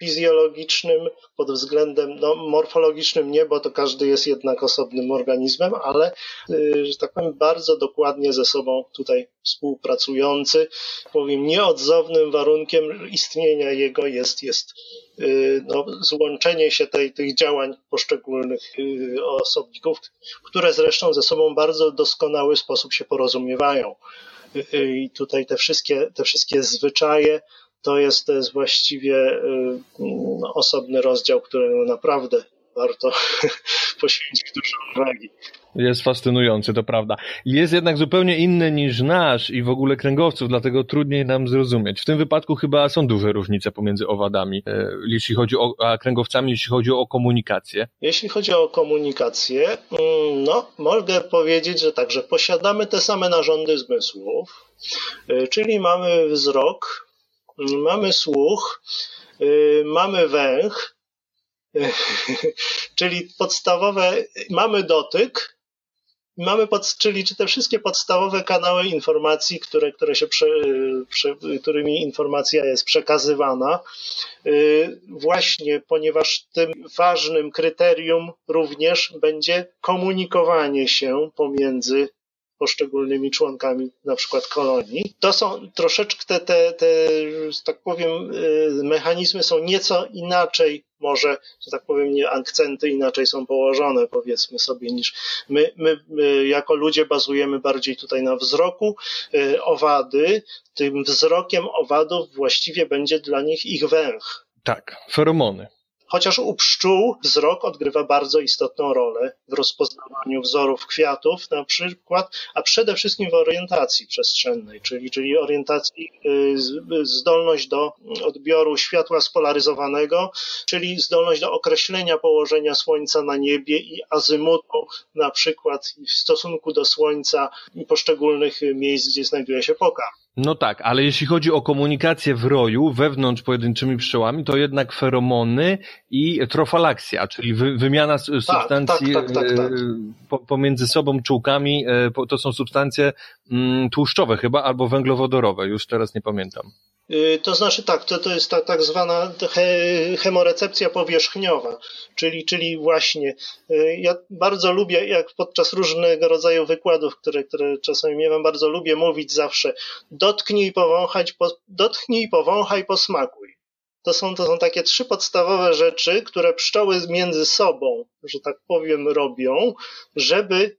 fizjologicznym, pod względem no, morfologicznym nie, bo to każdy jest jednak osobnym organizmem, ale, y, że tak powiem, bardzo dokładnie ze sobą tutaj współpracujący. Powiem, nieodzownym warunkiem istnienia jego jest, jest y, no, złączenie się tej, tych działań poszczególnych y, osobników, które zresztą ze sobą bardzo doskonały sposób się porozumiewają. I tutaj te wszystkie, te wszystkie zwyczaje, to jest, to jest właściwie y, no, osobny rozdział, któremu naprawdę warto *laughs* poświęcić dużo uwagi. Jest fascynujący, to prawda. Jest jednak zupełnie inny niż nasz i w ogóle kręgowców, dlatego trudniej nam zrozumieć. W tym wypadku chyba są duże różnice pomiędzy owadami, e, jeśli chodzi o, a kręgowcami, jeśli chodzi o komunikację. Jeśli chodzi o komunikację, mm, no, mogę powiedzieć, że tak, że posiadamy te same narządy zmysłów, e, czyli mamy wzrok, mamy słuch, y, mamy węch, *laughs* czyli podstawowe, mamy dotyk, mamy pod, czyli czy te wszystkie podstawowe kanały informacji, które, które się prze, prze, którymi informacja jest przekazywana, y, właśnie ponieważ tym ważnym kryterium również będzie komunikowanie się pomiędzy poszczególnymi członkami na przykład kolonii. To są troszeczkę te, te, te tak powiem, y, mechanizmy są nieco inaczej, może, że tak powiem, nie, akcenty inaczej są położone, powiedzmy sobie, niż my, my, my jako ludzie bazujemy bardziej tutaj na wzroku. Y, owady, tym wzrokiem owadów właściwie będzie dla nich ich węch. Tak, feromony. Chociaż u pszczół wzrok odgrywa bardzo istotną rolę w rozpoznawaniu wzorów kwiatów na przykład, a przede wszystkim w orientacji przestrzennej, czyli, czyli orientacji, y, zdolność do odbioru światła spolaryzowanego, czyli zdolność do określenia położenia Słońca na niebie i azymutu na przykład w stosunku do Słońca i poszczególnych miejsc, gdzie znajduje się pokarm. No tak, ale jeśli chodzi o komunikację w roju wewnątrz pojedynczymi pszczołami, to jednak feromony i trofalakcja, czyli wy, wymiana tak, substancji tak, tak, tak, tak, pomiędzy sobą czułkami, e, to są substancje mm, tłuszczowe chyba, albo węglowodorowe, już teraz nie pamiętam. Y, to znaczy tak, to, to jest ta tak zwana he, hemorecepcja powierzchniowa, czyli, czyli właśnie y, ja bardzo lubię, jak podczas różnego rodzaju wykładów, które, które czasami miewam, bardzo lubię mówić zawsze dotknij, powąchać, po, dotknij, powąchaj, posmakuj. To są, to są takie trzy podstawowe rzeczy, które pszczoły między sobą, że tak powiem, robią, żeby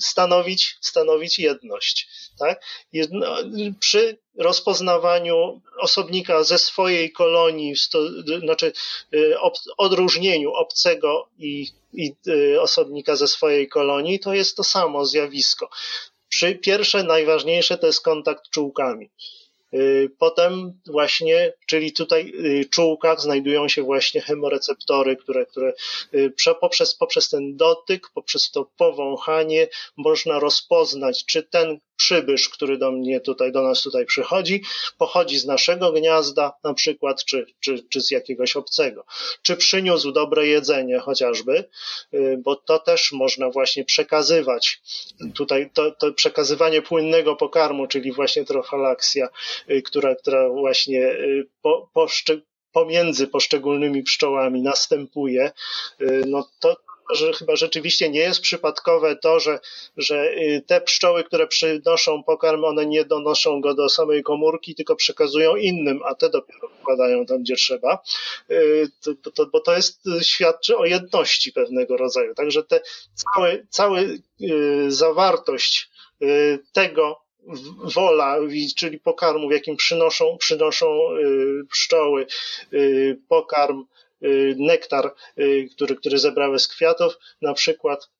stanowić, stanowić jedność. Tak? Jedno, przy rozpoznawaniu osobnika ze swojej kolonii, sto, znaczy y, ob, odróżnieniu obcego i, i y, osobnika ze swojej kolonii, to jest to samo zjawisko. Przy, pierwsze, najważniejsze to jest kontakt czułkami. Y, potem właśnie, czyli tutaj w czułkach znajdują się właśnie hemoreceptory, które, które poprzez, poprzez ten dotyk, poprzez to powąchanie można rozpoznać, czy ten przybysz, który do mnie tutaj, do nas tutaj przychodzi, pochodzi z naszego gniazda na przykład, czy, czy, czy z jakiegoś obcego. Czy przyniósł dobre jedzenie chociażby, y, bo to też można właśnie przekazywać. Tutaj to, to przekazywanie płynnego pokarmu, czyli właśnie trofalakcja, y, która, która właśnie y, po, po, pomiędzy poszczególnymi pszczołami następuje, no to, że chyba rzeczywiście nie jest przypadkowe to, że, że y, te pszczoły, które przynoszą pokarm, one nie donoszą go do samej komórki, tylko przekazują innym, a te dopiero wkładają tam, gdzie trzeba, y, to, to, bo to jest, y, świadczy o jedności pewnego rodzaju. Także te cały, cały zawartość tego, wola, czyli pokarmu, w jakim przynoszą, przynoszą pszczoły, pokarm, nektar, który, który zebrałeś z kwiatów, na przykład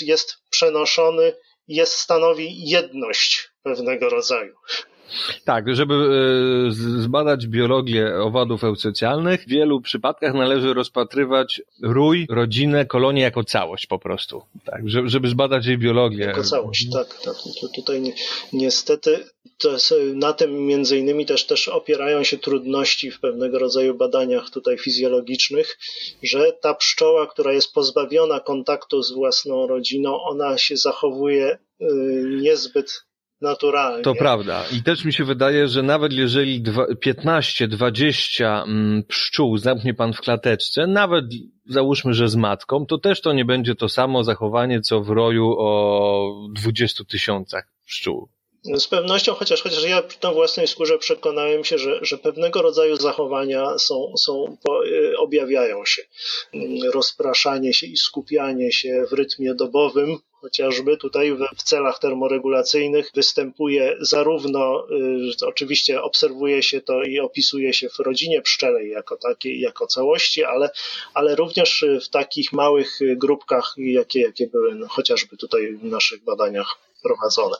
jest przenoszony, jest stanowi jedność pewnego rodzaju. Tak, żeby e, zbadać biologię owadów eusocjalnych, w wielu przypadkach należy rozpatrywać rój, rodzinę, kolonię jako całość po prostu. Tak, żeby zbadać jej biologię. Jako całość, tak. tak. To tutaj ni niestety na tym między innymi też, też opierają się trudności w pewnego rodzaju badaniach tutaj fizjologicznych, że ta pszczoła, która jest pozbawiona kontaktu z własną rodziną, ona się zachowuje y, niezbyt naturalnie. To prawda. I też mi się wydaje, że nawet jeżeli 15-20 mm, pszczół zamknie pan w klateczce, nawet załóżmy, że z matką, to też to nie będzie to samo zachowanie, co w roju o 20 tysiącach pszczół. Z pewnością, chociaż, chociaż ja na własnej skórze przekonałem się, że, że pewnego rodzaju zachowania są, są, y, objawiają się. Rozpraszanie się i skupianie się w rytmie dobowym, chociażby tutaj w celach termoregulacyjnych występuje zarówno, y, oczywiście obserwuje się to i opisuje się w rodzinie pszczelej jako takiej, jako całości, ale, ale również w takich małych grupkach, jakie, jakie były no, chociażby tutaj w naszych badaniach prowadzone.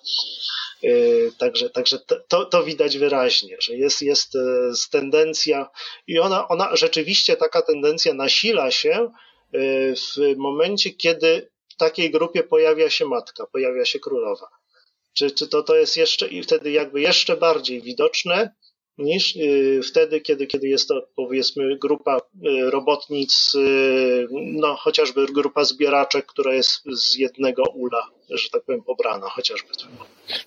Y, także, także to, to widać wyraźnie, że jest, jest y, tendencja i ona, ona rzeczywiście taka tendencja nasila się w momencie, kiedy takiej grupie pojawia się matka, pojawia się królowa. Czy, czy to, to jest jeszcze i wtedy jakby jeszcze bardziej widoczne niż y, wtedy, kiedy, kiedy jest to powiedzmy grupa y, robotnic, y, no chociażby grupa zbieraczek, która jest z jednego ula, że tak powiem, pobrana, chociażby.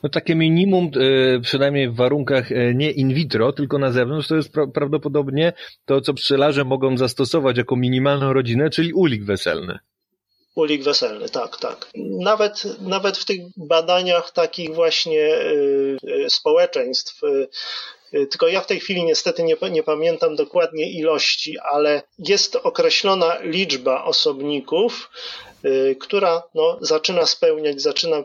No takie minimum, przynajmniej w warunkach nie in vitro, tylko na zewnątrz, to jest pra prawdopodobnie to, co pszczelarze mogą zastosować jako minimalną rodzinę, czyli ulik weselny. Ulik weselny, tak, tak. Nawet, nawet w tych badaniach takich właśnie y, y, społeczeństw, y, tylko ja w tej chwili niestety nie, nie pamiętam dokładnie ilości, ale jest określona liczba osobników, która no, zaczyna spełniać, zaczyna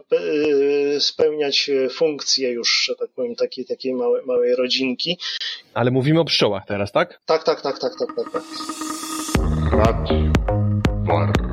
spełniać funkcję już, że tak powiem, takiej, takiej małej, małej rodzinki. Ale mówimy o pszczołach teraz, tak? Tak, tak, tak, tak, tak, tak. tak. Radio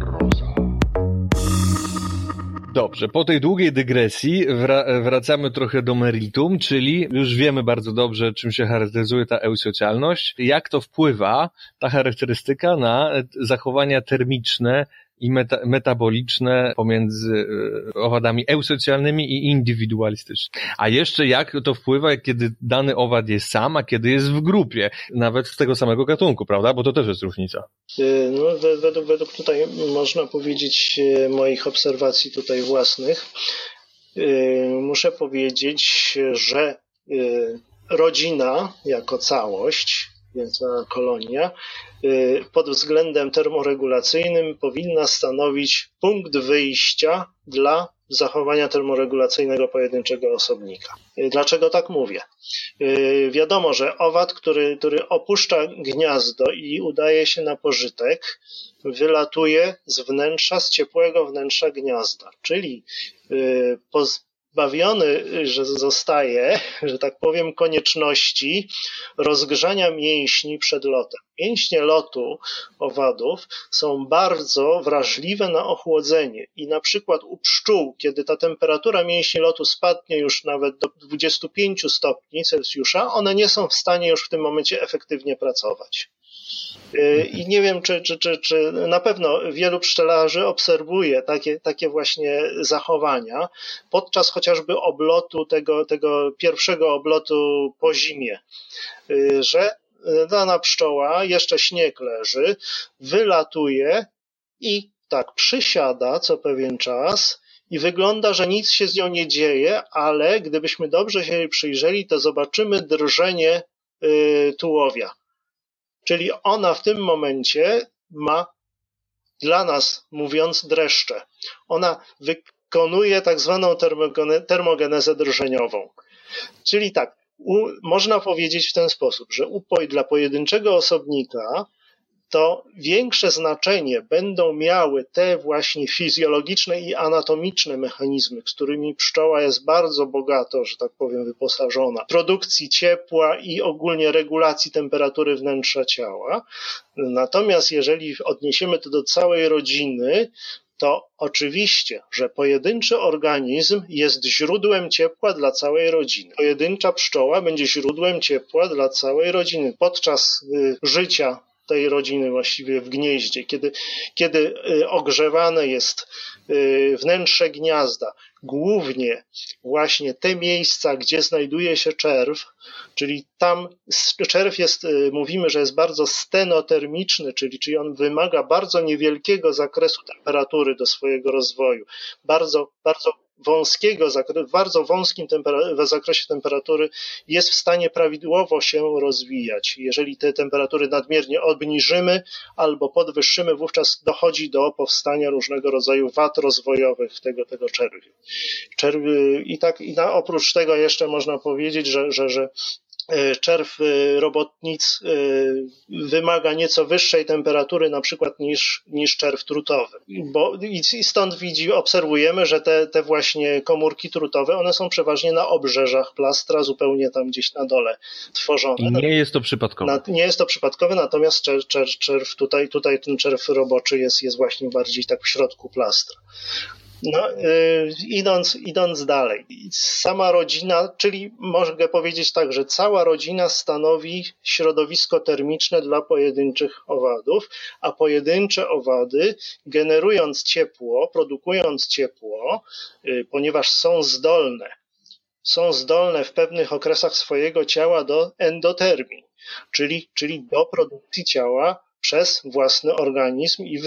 Dobrze, po tej długiej dygresji wra wracamy trochę do meritum, czyli już wiemy bardzo dobrze, czym się charakteryzuje ta eusocjalność, jak to wpływa, ta charakterystyka na zachowania termiczne i meta metaboliczne pomiędzy e, owadami eusocjalnymi i indywidualistycznymi. A jeszcze jak to wpływa, kiedy dany owad jest sam, a kiedy jest w grupie, nawet z tego samego gatunku, prawda? Bo to też jest różnica. E, no, według, według tutaj można powiedzieć e, moich obserwacji tutaj własnych, muszę powiedzieć, że rodzina jako całość więc kolonia, y, pod względem termoregulacyjnym powinna stanowić punkt wyjścia dla zachowania termoregulacyjnego pojedynczego osobnika. Y, dlaczego tak mówię? Y, wiadomo, że owad, który, który opuszcza gniazdo i udaje się na pożytek, wylatuje z wnętrza, z ciepłego wnętrza gniazda, czyli bawiony, że zostaje, że tak powiem, konieczności rozgrzania mięśni przed lotem. Mięśnie lotu owadów są bardzo wrażliwe na ochłodzenie i na przykład u pszczół, kiedy ta temperatura mięśni lotu spadnie już nawet do 25 stopni Celsjusza, one nie są w stanie już w tym momencie efektywnie pracować. I nie wiem, czy, czy, czy, czy na pewno wielu pszczelarzy obserwuje takie, takie właśnie zachowania podczas chociażby oblotu tego, tego pierwszego oblotu po zimie, że dana pszczoła, jeszcze śnieg leży, wylatuje i tak przysiada co pewien czas i wygląda, że nic się z nią nie dzieje, ale gdybyśmy dobrze się jej przyjrzeli, to zobaczymy drżenie y, tułowia Czyli ona w tym momencie ma dla nas, mówiąc, dreszcze. Ona wykonuje tak zwaną termogenezę drżeniową. Czyli tak, u, można powiedzieć w ten sposób, że upoj dla pojedynczego osobnika to większe znaczenie będą miały te właśnie fizjologiczne i anatomiczne mechanizmy, z którymi pszczoła jest bardzo bogato, że tak powiem, wyposażona, produkcji ciepła i ogólnie regulacji temperatury wnętrza ciała. Natomiast jeżeli odniesiemy to do całej rodziny, to oczywiście, że pojedynczy organizm jest źródłem ciepła dla całej rodziny. Pojedyncza pszczoła będzie źródłem ciepła dla całej rodziny. Podczas y, życia tej rodziny właściwie w gnieździe, kiedy, kiedy y, ogrzewane jest y, wnętrze gniazda, głównie właśnie te miejsca, gdzie znajduje się czerw, czyli tam czerw jest, y, mówimy, że jest bardzo stenotermiczny, czyli, czyli on wymaga bardzo niewielkiego zakresu temperatury do swojego rozwoju, bardzo, bardzo wąskiego, w bardzo wąskim zakresie temperatury jest w stanie prawidłowo się rozwijać. Jeżeli te temperatury nadmiernie obniżymy albo podwyższymy, wówczas dochodzi do powstania różnego rodzaju wad rozwojowych tego, tego czerwiu. I tak, i na, oprócz tego jeszcze można powiedzieć, że, że, że czerw e, robotnic e, wymaga nieco wyższej temperatury na przykład niż, niż czerw trutowy. Bo, I stąd widzi, obserwujemy, że te, te właśnie komórki trutowe, one są przeważnie na obrzeżach plastra, zupełnie tam gdzieś na dole tworzone. I nie jest to przypadkowe. Na, nie jest to przypadkowe, natomiast czerw, czerw, czerw tutaj, tutaj ten czerw roboczy jest, jest właśnie bardziej tak w środku plastra. No, y, idąc, idąc dalej, sama rodzina, czyli mogę powiedzieć tak, że cała rodzina stanowi środowisko termiczne dla pojedynczych owadów, a pojedyncze owady, generując ciepło, produkując ciepło, y, ponieważ są zdolne, są zdolne w pewnych okresach swojego ciała do endotermii, czyli, czyli do produkcji ciała przez własny organizm i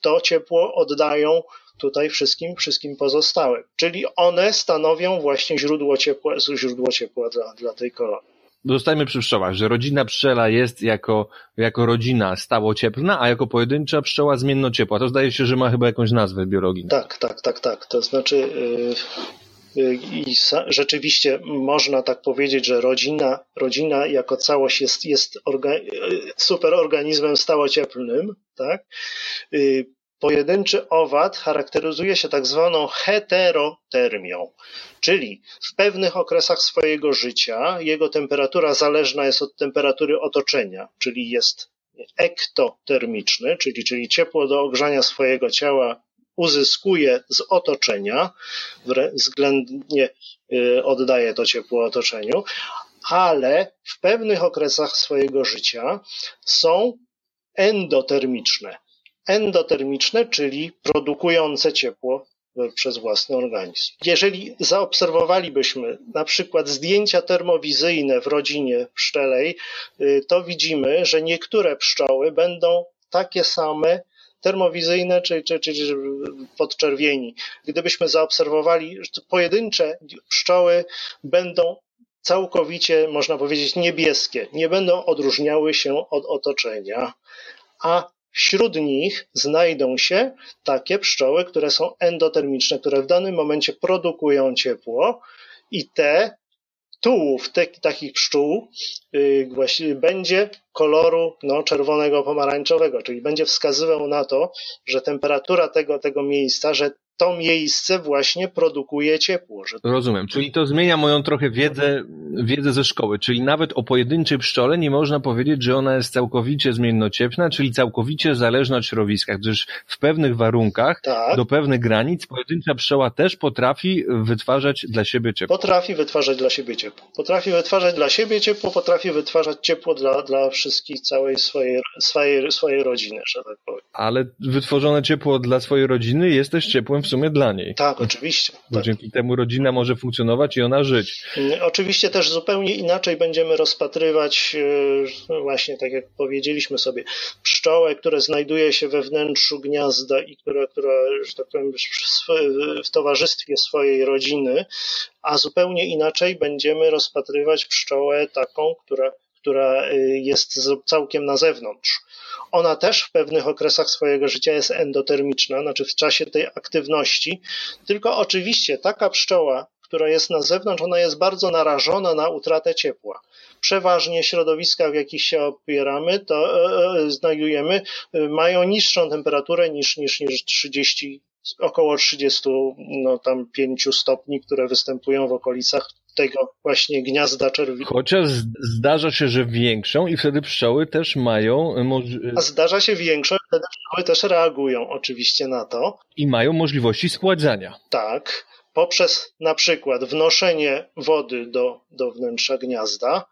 to ciepło oddają tutaj wszystkim, wszystkim pozostałym. Czyli one stanowią właśnie źródło ciepła, źródło ciepła dla, dla tej kolonii. Zostajmy przy pszczołach, że rodzina pszczela jest jako, jako rodzina stałocieplna, a jako pojedyncza pszczoła zmiennociepła. To zdaje się, że ma chyba jakąś nazwę biologiczną. Tak, tak, tak, tak. To znaczy, yy, yy, i rzeczywiście można tak powiedzieć, że rodzina, rodzina jako całość jest, jest orga, yy, superorganizmem stałocieplnym, tak? Yy, Pojedynczy owad charakteryzuje się tak zwaną heterotermią, czyli w pewnych okresach swojego życia jego temperatura zależna jest od temperatury otoczenia, czyli jest ektotermiczny, czyli, czyli ciepło do ogrzania swojego ciała uzyskuje z otoczenia, względnie y, oddaje to ciepło otoczeniu, ale w pewnych okresach swojego życia są endotermiczne, endotermiczne, czyli produkujące ciepło przez własny organizm. Jeżeli zaobserwowalibyśmy na przykład zdjęcia termowizyjne w rodzinie pszczelej, y, to widzimy, że niektóre pszczoły będą takie same termowizyjne czy, czy, czy, podczerwieni. Gdybyśmy zaobserwowali, że pojedyncze pszczoły będą całkowicie, można powiedzieć, niebieskie, nie będą odróżniały się od otoczenia, a Wśród nich znajdą się takie pszczoły, które są endotermiczne, które w danym momencie produkują ciepło i te tułów te, takich pszczół yy, będzie koloru no, czerwonego pomarańczowego, czyli będzie wskazywał na to, że temperatura tego, tego miejsca, że to miejsce właśnie produkuje ciepło. Że... Rozumiem, czyli to zmienia moją trochę wiedzę, wiedzę ze szkoły, czyli nawet o pojedynczej pszczole nie można powiedzieć, że ona jest całkowicie zmiennocieplna, czyli całkowicie zależna od środowiska, gdyż w pewnych warunkach, tak. do pewnych granic, pojedyncza pszczoła też potrafi wytwarzać dla siebie ciepło. Potrafi wytwarzać dla siebie ciepło. Potrafi wytwarzać dla siebie ciepło, potrafi wytwarzać ciepło dla, dla wszystkich, całej swojej, swojej, swojej rodziny, że tak powiem. Ale wytworzone ciepło dla swojej rodziny jest też ciepłem w sumie dla niej. Tak, oczywiście. Bo tak. dzięki temu rodzina może funkcjonować i ona żyć. Mm, oczywiście też zupełnie inaczej będziemy rozpatrywać, e, właśnie tak jak powiedzieliśmy sobie, pszczołę, która znajduje się we wnętrzu gniazda i która, która że tak powiem, w towarzystwie swojej rodziny, a zupełnie inaczej będziemy rozpatrywać pszczołę taką, która, która e, jest całkiem na zewnątrz ona też w pewnych okresach swojego życia jest endotermiczna, znaczy w czasie tej aktywności, tylko oczywiście taka pszczoła, która jest na zewnątrz, ona jest bardzo narażona na utratę ciepła. Przeważnie środowiska, w jakich się opieramy, to e, e znajdujemy, e, mają niższą temperaturę niż, niż, niż 30 około 30 no, tam 5 stopni, które występują w okolicach tego właśnie gniazda czerwi. Chociaż zdarza się, że większą i wtedy pszczoły też mają... A zdarza się większą i wtedy pszczoły też reagują oczywiście na to. I mają możliwości schładzania. Tak poprzez na przykład wnoszenie wody do, do wnętrza gniazda.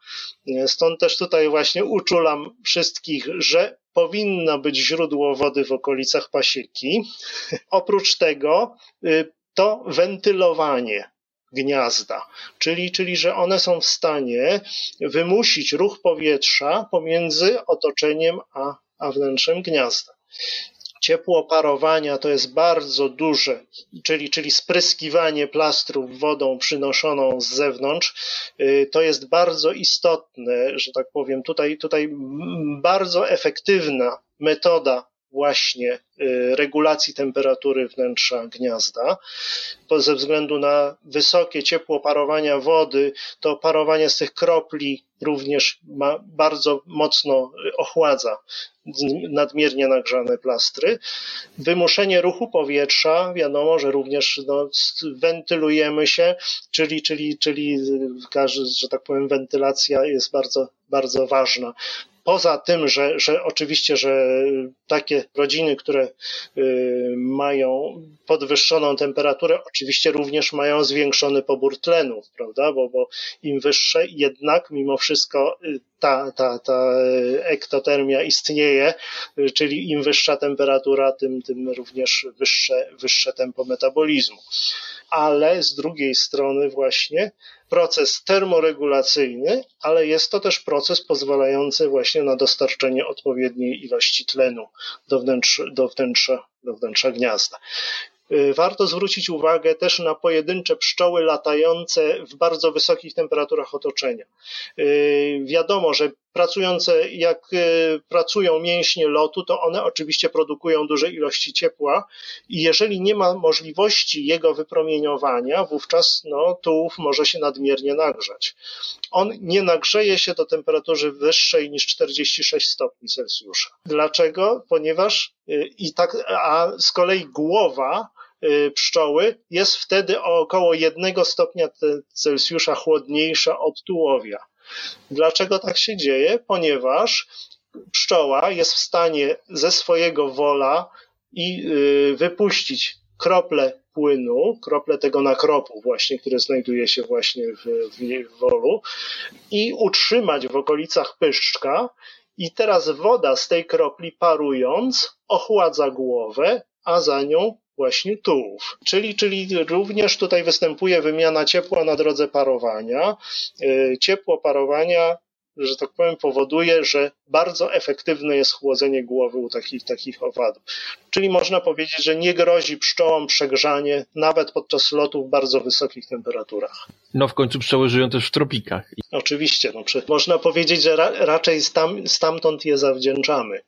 Stąd też tutaj właśnie uczulam wszystkich, że powinno być źródło wody w okolicach pasieki. *laughs* Oprócz tego to wentylowanie gniazda, czyli, czyli że one są w stanie wymusić ruch powietrza pomiędzy otoczeniem a, a wnętrzem gniazda. Ciepło parowania to jest bardzo duże, czyli, czyli spryskiwanie plastrów wodą przynoszoną z zewnątrz. Y, to jest bardzo istotne, że tak powiem, tutaj, tutaj bardzo efektywna metoda właśnie y, regulacji temperatury wnętrza gniazda. Ze względu na wysokie ciepło parowania wody, to parowanie z tych kropli również ma, bardzo mocno ochładza nadmiernie nagrzane plastry. Wymuszenie ruchu powietrza, wiadomo, że również no, wentylujemy się, czyli, czyli, czyli że tak powiem, wentylacja jest bardzo, bardzo ważna poza tym, że, że oczywiście, że takie rodziny, które y, mają podwyższoną temperaturę, oczywiście również mają zwiększony pobór tlenu, prawda? Bo, bo im wyższe, jednak mimo wszystko y, ta, ta, ta ektotermia istnieje, y, czyli im wyższa temperatura, tym, tym również wyższe, wyższe tempo metabolizmu. Ale z drugiej strony właśnie proces termoregulacyjny, ale jest to też proces pozwalający właśnie na dostarczenie odpowiedniej ilości tlenu do wnętrza, do wnętrza, do wnętrza gniazda. Y, warto zwrócić uwagę też na pojedyncze pszczoły latające w bardzo wysokich temperaturach otoczenia. Y, wiadomo, że pracujące, jak y, pracują mięśnie lotu, to one oczywiście produkują duże ilości ciepła i jeżeli nie ma możliwości jego wypromieniowania, wówczas no, tułów może się nadmiernie nagrzać. On nie nagrzeje się do temperatury wyższej niż 46 stopni Celsjusza. Dlaczego? Ponieważ i tak, a z kolei głowa Y, pszczoły jest wtedy o około 1 stopnia Celsjusza chłodniejsza od tułowia. Dlaczego tak się dzieje? Ponieważ pszczoła jest w stanie ze swojego wola i y, wypuścić krople płynu, krople tego nakropu właśnie, które znajduje się właśnie w, w wolu i utrzymać w okolicach pyszczka i teraz woda z tej kropli parując ochładza głowę, a za nią właśnie tułów. Czyli, czyli również tutaj występuje wymiana ciepła na drodze parowania. Y, ciepło parowania że tak powiem, powoduje, że bardzo efektywne jest chłodzenie głowy u takich, takich owadów. Czyli można powiedzieć, że nie grozi pszczołom przegrzanie nawet podczas lotu w bardzo wysokich temperaturach. No w końcu pszczoły żyją też w tropikach. Oczywiście, no, można powiedzieć, że ra, raczej stam, stamtąd je zawdzięczamy. *laughs*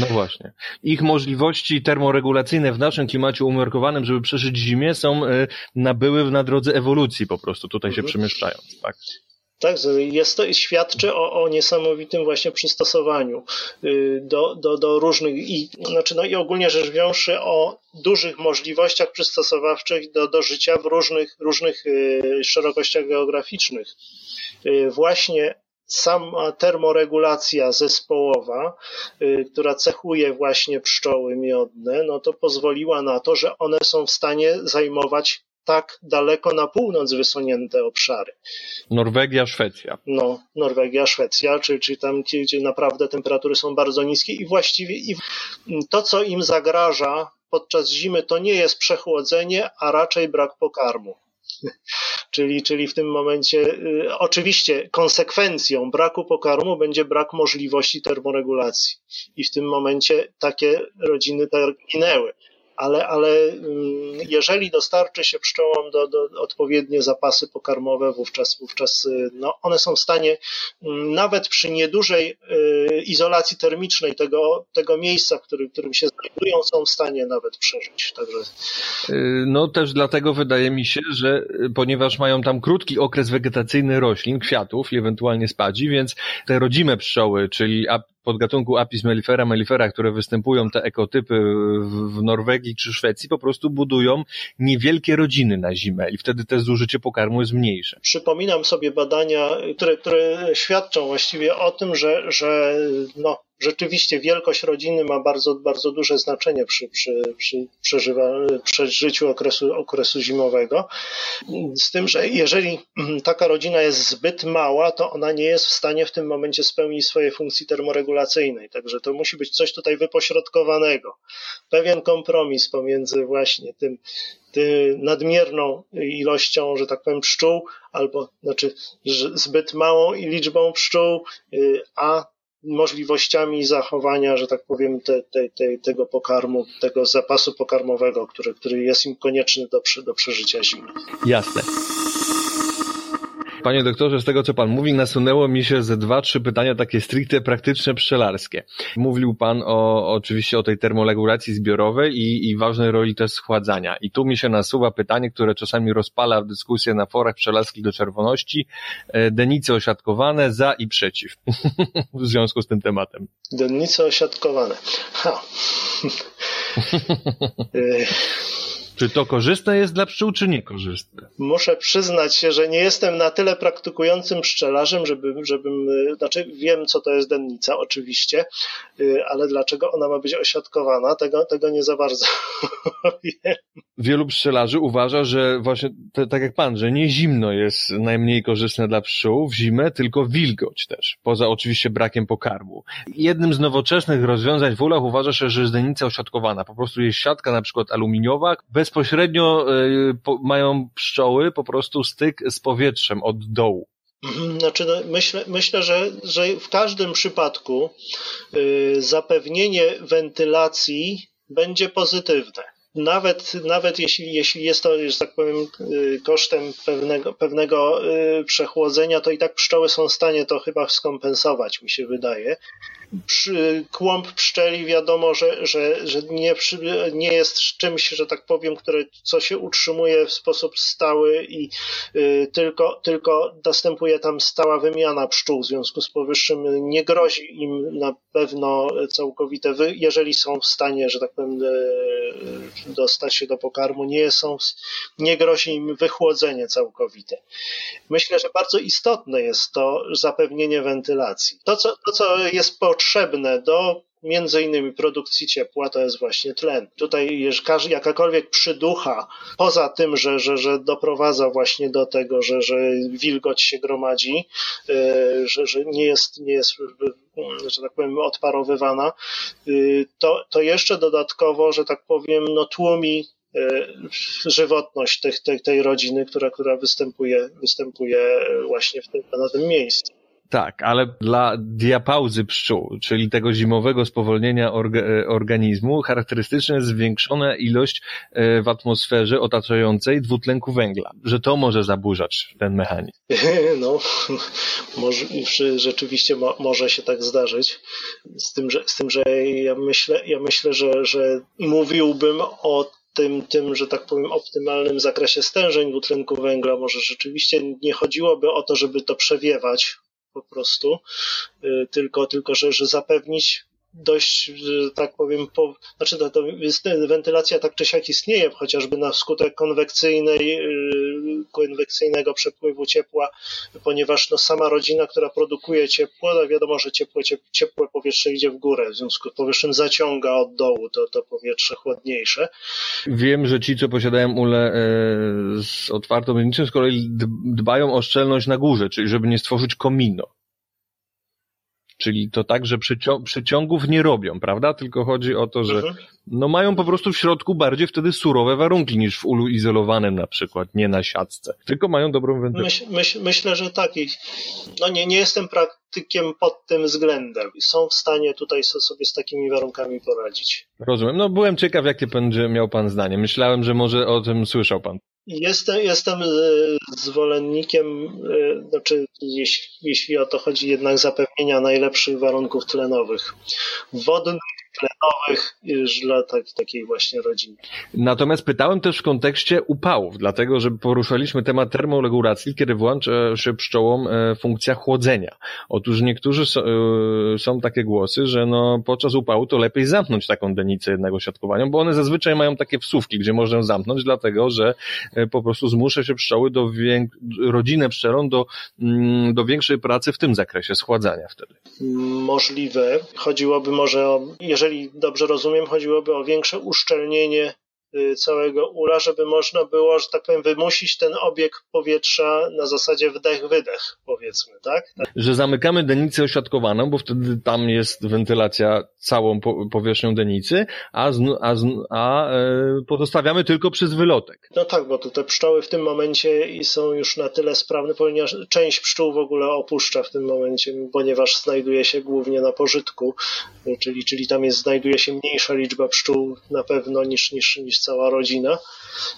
No właśnie. Ich możliwości termoregulacyjne w naszym klimacie umiarkowanym, żeby przeżyć zimę, są y, nabyły na drodze ewolucji po prostu, tutaj się mhm. przemieszczając. Tak? Tak, jest to świadczy o, o niesamowitym właśnie przystosowaniu y, do, do, do różnych i, znaczy no i ogólnie rzecz wziąwszy o dużych możliwościach przystosowawczych do, do życia w różnych, różnych y, szerokościach geograficznych. Y, właśnie sama termoregulacja zespołowa, która cechuje właśnie pszczoły miodne, no to pozwoliła na to, że one są w stanie zajmować tak daleko na północ wysunięte obszary. Norwegia, Szwecja. No, Norwegia, Szwecja, czyli, czyli tam, gdzie, naprawdę temperatury są bardzo niskie i właściwie i to, co im zagraża podczas zimy, to nie jest przechłodzenie, a raczej brak pokarmu. *laughs* Czyli, czyli w tym momencie, y, oczywiście, konsekwencją braku pokarmu będzie brak możliwości termoregulacji. I w tym momencie takie rodziny ginęły ale, ale mm, jeżeli dostarczy się pszczołom do, do odpowiednie zapasy pokarmowe, wówczas, wówczas no, one są w stanie mm, nawet przy niedużej izolacji termicznej tego, tego miejsca, w którym, w którym się znajdują, są w stanie nawet przeżyć. Także... No też dlatego wydaje mi się, że ponieważ mają tam krótki okres wegetacyjny roślin, kwiatów i ewentualnie spadzi, więc te rodzime pszczoły, czyli podgatunku Apis mellifera mellifera, które występują te ekotypy w Norwegii czy Szwecji, po prostu budują niewielkie rodziny na zimę i wtedy te zużycie pokarmu jest mniejsze. Przypominam sobie badania, które, które świadczą właściwie o tym, że, że no, rzeczywiście wielkość rodziny ma bardzo, bardzo duże znaczenie przy, przy, przy przeżywa, przeżyciu okresu, okresu zimowego. Z tym, że jeżeli taka rodzina jest zbyt mała, to ona nie jest w stanie w tym momencie spełnić swojej funkcji termoregulacyjnej. Także to musi być coś tutaj wypośrodkowanego. Pewien kompromis pomiędzy właśnie tym, nadmierną ilością, że tak powiem, pszczół, albo znaczy zbyt małą liczbą pszczół, y, a możliwościami zachowania, że tak powiem, te, te, te, tego pokarmu, tego zapasu pokarmowego, który, który jest im konieczny do, do przeżycia zimy. Jasne. Panie doktorze, z tego co pan mówi, nasunęło mi się ze dwa, trzy pytania takie stricte praktyczne pszczelarskie. Mówił pan o, oczywiście o tej termoregulacji zbiorowej i, i ważnej roli też schładzania. I tu mi się nasuwa pytanie, które czasami rozpala dyskusję na forach pszczelarskich do czerwoności. E, denice osiadkowane za i przeciw *laughs* w związku z tym tematem. Denice osiadkowane. Ha. *laughs* Czy to korzystne jest dla pszczół, czy niekorzystne? Muszę przyznać się, że nie jestem na tyle praktykującym pszczelarzem, żeby, żebym, y, znaczy wiem, co to jest dennica, oczywiście, y, ale dlaczego ona ma być osiadkowana, tego, tego nie za bardzo *laughs* wiem. Wielu pszczelarzy uważa, że właśnie te, tak jak pan, że nie zimno jest najmniej korzystne dla pszczół w zimę, tylko wilgoć też, poza oczywiście brakiem pokarmu. Jednym z nowoczesnych rozwiązań w ulach uważa się, że jest dennica osiadkowana. Po prostu jest siatka na przykład aluminiowa, bez bezpośrednio e, mają pszczoły po prostu styk z powietrzem od dołu. Mhm, znaczy, no, myślę, myślę że, że w każdym przypadku y, zapewnienie wentylacji będzie pozytywne nawet, nawet jeśli, jeśli jest to, że tak powiem, y, kosztem pewnego, pewnego y, przechłodzenia, to i tak pszczoły są w stanie to chyba skompensować, mi się wydaje. Przy, kłąb pszczeli wiadomo, że, że, że nie, nie jest czymś, że tak powiem, które, co się utrzymuje w sposób stały i y, tylko, tylko następuje tam stała wymiana pszczół. W związku z powyższym nie grozi im na pewno całkowite, wy, jeżeli są w stanie, że tak powiem, dostać się do pokarmu, nie są, nie grozi im wychłodzenie całkowite. Myślę, że bardzo istotne jest to zapewnienie wentylacji. To, co, to, co jest potrzebne do między innymi produkcji ciepła to jest właśnie tlen. Tutaj jakakolwiek przyducha, poza tym, że, że, że doprowadza właśnie do tego, że, że wilgoć się gromadzi, y, że, że nie jest, nie jest że tak powiem, odparowywana, y, to, to jeszcze dodatkowo, że tak powiem, no tłumi żywotność tej, tej rodziny, która, która występuje, występuje właśnie w tym, na tym miejscu. Tak, ale dla diapauzy pszczół, czyli tego zimowego spowolnienia orga organizmu, charakterystyczna jest zwiększona ilość e, w atmosferze otaczającej dwutlenku węgla, że to może zaburzać ten mechanizm. *laughs* No, *laughs* może, rzeczywiście mo, może się tak zdarzyć. Z tym, że, z tym, że ja myślę, ja myślę że, że mówiłbym o tym, tym, że tak powiem, optymalnym zakresie stężeń dwutlenku węgla. Może rzeczywiście nie chodziłoby o to, żeby to przewiewać, po prostu, y, tylko, tylko że, że zapewnić dość, że tak powiem, po, znaczy to, to jest, wentylacja tak czy siak istnieje, chociażby na skutek konwekcyjnej, yy, konwekcyjnego przepływu ciepła, ponieważ no, sama rodzina, która produkuje ciepło, no wiadomo, że ciepłe, ciepłe powietrze idzie w górę, w związku z powyższym zaciąga od dołu to, to powietrze chłodniejsze. Wiem, że ci, co posiadają ule e, z otwartą miednicą, z kolei dbają o szczelność na górze, czyli żeby nie stworzyć komino. Czyli to tak, że przycią przyciągów nie robią, prawda? Tylko chodzi o to, że mhm. no mają po prostu w środku bardziej wtedy surowe warunki niż w ulu izolowanym na przykład, nie na siatce. Tylko mają dobrą. Myśl, myśl, myślę, że tak. No nie, nie jestem praktykiem pod tym względem. Są w stanie tutaj sobie z takimi warunkami poradzić. Rozumiem. No byłem ciekaw, jakie będzie miał pan zdanie. Myślałem, że może o tym słyszał pan. Jestem, jestem e, zwolennikiem, e, znaczy jeśli, jeśli o to chodzi, jednak zapewnienia najlepszych warunków tlenowych. Wodnych, tlenowych dla tak, takiej właśnie rodziny. Natomiast pytałem też w kontekście upałów, dlatego że poruszaliśmy temat termoregulacji, kiedy włącza się pszczołom e, funkcja chłodzenia. Otóż niektórzy są, e, są takie głosy, że no podczas upału to lepiej zamknąć taką denicę jednego siatkowania, bo one zazwyczaj mają takie wsówki, gdzie można zamknąć, dlatego że e, po prostu zmusza się pszczoły do rodzinę pszczelą do, mm, do większej pracy w tym zakresie schładzania wtedy. Możliwe. Chodziłoby może o, jeżeli dobrze rozumiem, chodziłoby o większe uszczelnienie całego ula, żeby można było, że tak powiem, wymusić ten obieg powietrza na zasadzie wdech-wydech, powiedzmy, tak? Że zamykamy denicę oświadkowaną, bo wtedy tam jest wentylacja całą powierzchnią denicy, a, z, a, z, a e, pozostawiamy tylko przez wylotek. No tak, bo te pszczoły w tym momencie są już na tyle sprawne, ponieważ część pszczół w ogóle opuszcza w tym momencie, ponieważ znajduje się głównie na pożytku, czyli, czyli tam jest, znajduje się mniejsza liczba pszczół na pewno niż, niż, niż cała rodzina,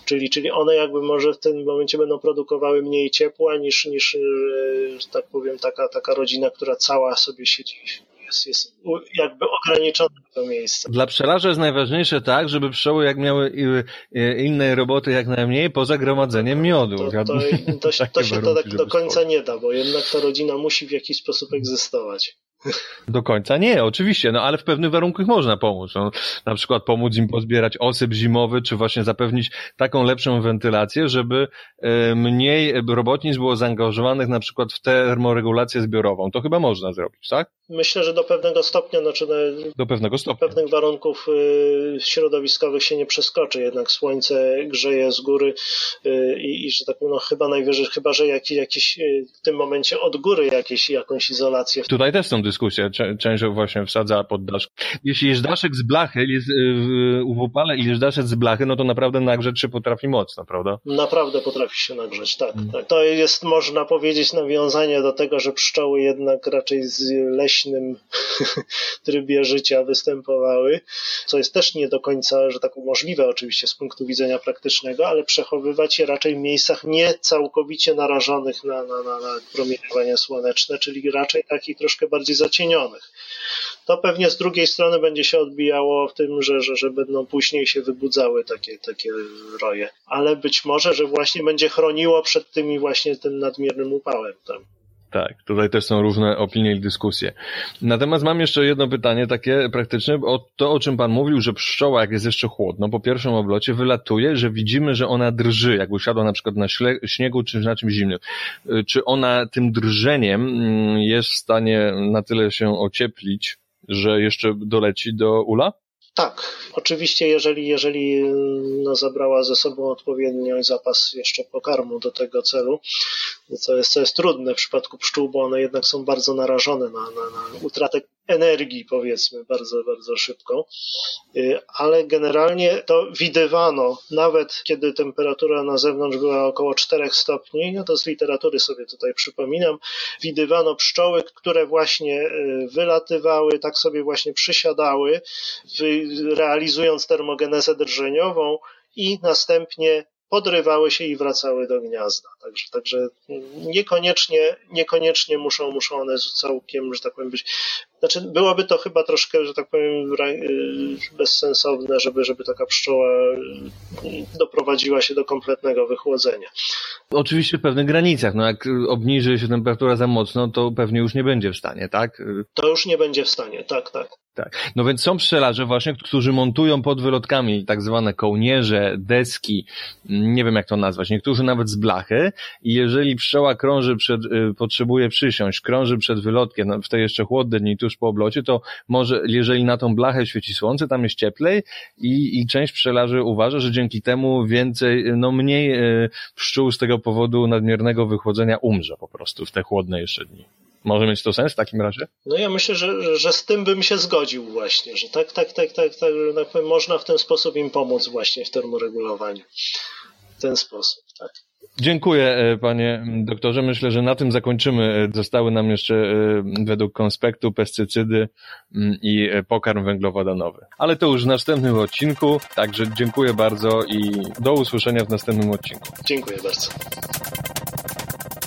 czyli, czyli one jakby może w tym momencie będą produkowały mniej ciepła niż, niż e, tak powiem, taka, taka rodzina, która cała sobie siedzi jest, jest jakby ograniczone to miejsce. Dla pszczelarza jest najważniejsze tak, żeby pszczoły jak miały innej roboty jak najmniej poza gromadzeniem miodu. To, to, to, *laughs* to się to tak do końca nie da, bo jednak ta rodzina musi w jakiś sposób egzystować. Do końca nie, oczywiście, no ale w pewnych warunkach można pomóc. No, na przykład pomóc im pozbierać osyp zimowy, czy właśnie zapewnić taką lepszą wentylację, żeby e, mniej robotnic było zaangażowanych na przykład w termoregulację zbiorową. To chyba można zrobić, tak? Myślę, że do pewnego stopnia, znaczy do pewnego stopnia. pewnych warunków y, środowiskowych się nie przeskoczy, jednak słońce grzeje z góry y, i, i że tak no chyba najwyżej, chyba że jakiś, jakiś y, w tym momencie od góry jakieś, jakąś izolację. Tutaj też są dyskusje, część właśnie wsadza pod daszek. Jeśli jest daszek z blachy, jest w upale i jest daszek z blachy, no to naprawdę nagrzeć się potrafi mocno, prawda? Naprawdę potrafi się nagrzeć, tak, hmm. tak. To jest, można powiedzieć, nawiązanie do tego, że pszczoły jednak raczej z leśnym *laughs* trybie życia występowały, co jest też nie do końca, że tak możliwe oczywiście z punktu widzenia praktycznego, ale przechowywać je raczej w miejscach nie całkowicie narażonych na, na, na, na promieniowanie słoneczne, czyli raczej takich troszkę bardziej zacienionych. To pewnie z drugiej strony będzie się odbijało w tym, że, że, że będą później się wybudzały takie, takie roje, ale być może, że właśnie będzie chroniło przed tymi właśnie tym nadmiernym upałem tam. Tak, tutaj też są różne opinie i dyskusje. Natomiast mam jeszcze jedno pytanie takie praktyczne, o to o czym Pan mówił, że pszczoła jak jest jeszcze chłodno, po pierwszym oblocie wylatuje, że widzimy, że ona drży, jak usiadła na przykład na śniegu czy na czymś zimnym. Y, czy ona tym drżeniem mm, jest w stanie na tyle się ocieplić, że jeszcze doleci do ula? Tak, oczywiście jeżeli, jeżeli no, zabrała ze sobą odpowiedni zapas jeszcze pokarmu do tego celu, co jest, co jest trudne w przypadku pszczół, bo one jednak są bardzo narażone na, na, na utratę energii, powiedzmy, bardzo, bardzo szybko. Y, ale generalnie to widywano, nawet kiedy temperatura na zewnątrz była około 4 stopni, no to z literatury sobie tutaj przypominam, widywano pszczoły, które właśnie y, wylatywały, tak sobie właśnie przysiadały, realizując termogenezę drżeniową i następnie podrywały się i wracały do gniazda. Także, także niekoniecznie, niekoniecznie muszą, muszą one całkiem, że tak powiem, być. Znaczy, byłoby to chyba troszkę, że tak powiem, y, bezsensowne, żeby, żeby taka pszczoła y, doprowadziła się do kompletnego wychłodzenia. Oczywiście w pewnych granicach. No jak obniży się temperatura za mocno, to pewnie już nie będzie w stanie, tak? To już nie będzie w stanie, tak, tak. Tak. No więc są pszczelarze właśnie, którzy montują pod wylotkami tak zwane kołnierze, deski, nie wiem jak to nazwać, niektórzy nawet z blachy i jeżeli pszczoła krąży przed, y, potrzebuje przysiąść, krąży przed wylotkiem, no, w te jeszcze chłodne dni tuż po oblocie, to może, jeżeli na tą blachę świeci słońce, tam jest cieplej i, i część pszczelarzy uważa, że dzięki temu więcej, no mniej y, pszczół z tego powodu nadmiernego wychłodzenia umrze po prostu w te chłodne jeszcze dni. Może mieć to sens w takim razie? No ja myślę, że, że z tym bym się zgodził właśnie, że tak, tak, tak, tak, tak, tak powiem, można w ten sposób im pomóc właśnie w termoregulowaniu. W ten sposób, tak. Dziękuję e, panie doktorze. Myślę, że na tym zakończymy. E, zostały nam jeszcze e, według konspektu pestycydy mm, i pokarm węglowodanowy. Ale to już w następnym odcinku. Także dziękuję bardzo i do usłyszenia w następnym odcinku. Dziękuję bardzo.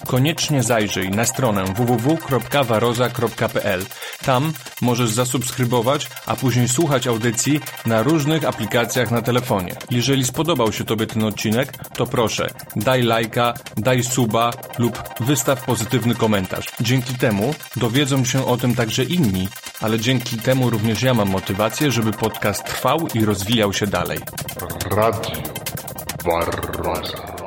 Koniecznie zajrzyj na stronę www.waroza.pl. Tam możesz zasubskrybować, a później słuchać audycji na różnych aplikacjach na telefonie. Jeżeli spodobał się Tobie ten odcinek, to proszę, daj lajka, daj suba lub wystaw pozytywny komentarz. Dzięki temu dowiedzą się o tym także inni, ale dzięki temu również ja mam motywację, żeby podcast trwał i rozwijał się dalej. Radio Barroza.